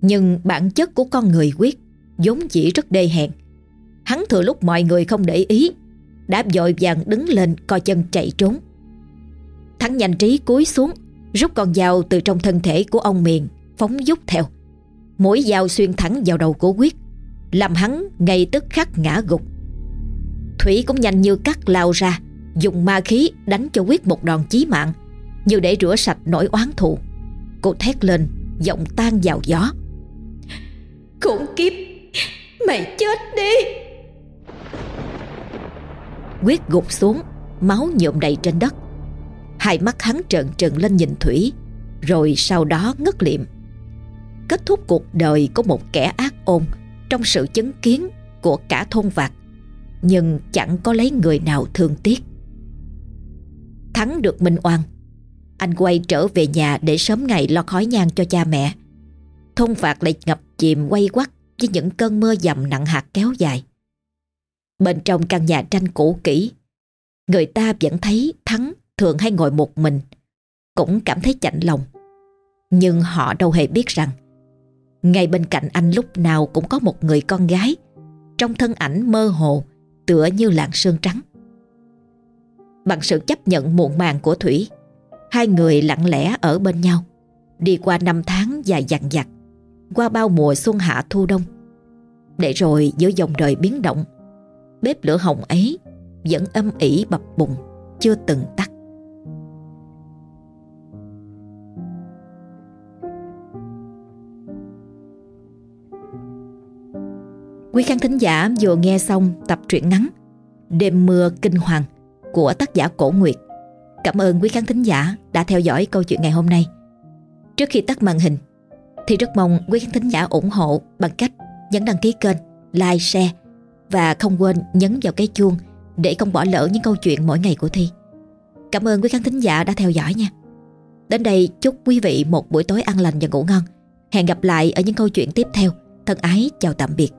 Nhưng bản chất của con người Quyết vốn chỉ rất đê hèn. Hắn thừa lúc mọi người không để ý, Đã dội vàng đứng lên co chân chạy trốn. Thắng nhanh trí cúi xuống, Rút con dao từ trong thân thể của ông Miền Phóng dút theo. Mũi dao xuyên thẳng vào đầu của Quyết, Làm hắn ngay tức khắc ngã gục. Thủy cũng nhanh như cắt lao ra Dùng ma khí đánh cho Quyết một đòn chí mạng Như để rửa sạch nỗi oán thù. Cô thét lên Giọng tan vào gió. Khủng kiếp! Mày chết đi! Quyết gục xuống Máu nhuộm đầy trên đất. Hai mắt hắn trợn trừng lên nhìn Thủy Rồi sau đó ngất liệm. Kết thúc cuộc đời của một kẻ ác ôn Trong sự chứng kiến của cả thôn vạc nhưng chẳng có lấy người nào thương tiếc. Thắng được minh oan, Anh quay trở về nhà để sớm ngày lo khói nhang cho cha mẹ. Thôn phạt lại ngập chìm quay quắt Với những cơn mưa dầm nặng hạt kéo dài. Bên trong căn nhà tranh cũ kỹ, Người ta vẫn thấy Thắng thường hay ngồi một mình, Cũng cảm thấy chạnh lòng. Nhưng họ đâu hề biết rằng, Ngay bên cạnh anh lúc nào cũng có một người con gái. Trong thân ảnh mơ hồ Tựa như làn sương trắng. Bằng sự chấp nhận muộn màng của Thủy, Hai người lặng lẽ ở bên nhau, Đi qua năm tháng dài dằng dặc Qua bao mùa xuân hạ thu đông. Để rồi giữa dòng đời biến động, Bếp lửa hồng ấy Vẫn âm ỉ bập bùng, Chưa từng tắt. Quý khán thính giả vừa nghe xong tập truyện ngắn Đêm mưa kinh hoàng của tác giả Cổ Nguyệt. Cảm ơn quý khán thính giả đã theo dõi câu chuyện ngày hôm nay. Trước khi tắt màn hình thì rất mong quý khán thính giả ủng hộ bằng cách nhấn đăng ký kênh, like, share và không quên nhấn vào cái chuông để không bỏ lỡ những câu chuyện mỗi ngày của Thi. Cảm ơn quý khán thính giả đã theo dõi nha. Đến đây chúc quý vị một buổi tối an lành và ngủ ngon. Hẹn gặp lại ở những câu chuyện tiếp theo. Thân ái chào tạm biệt.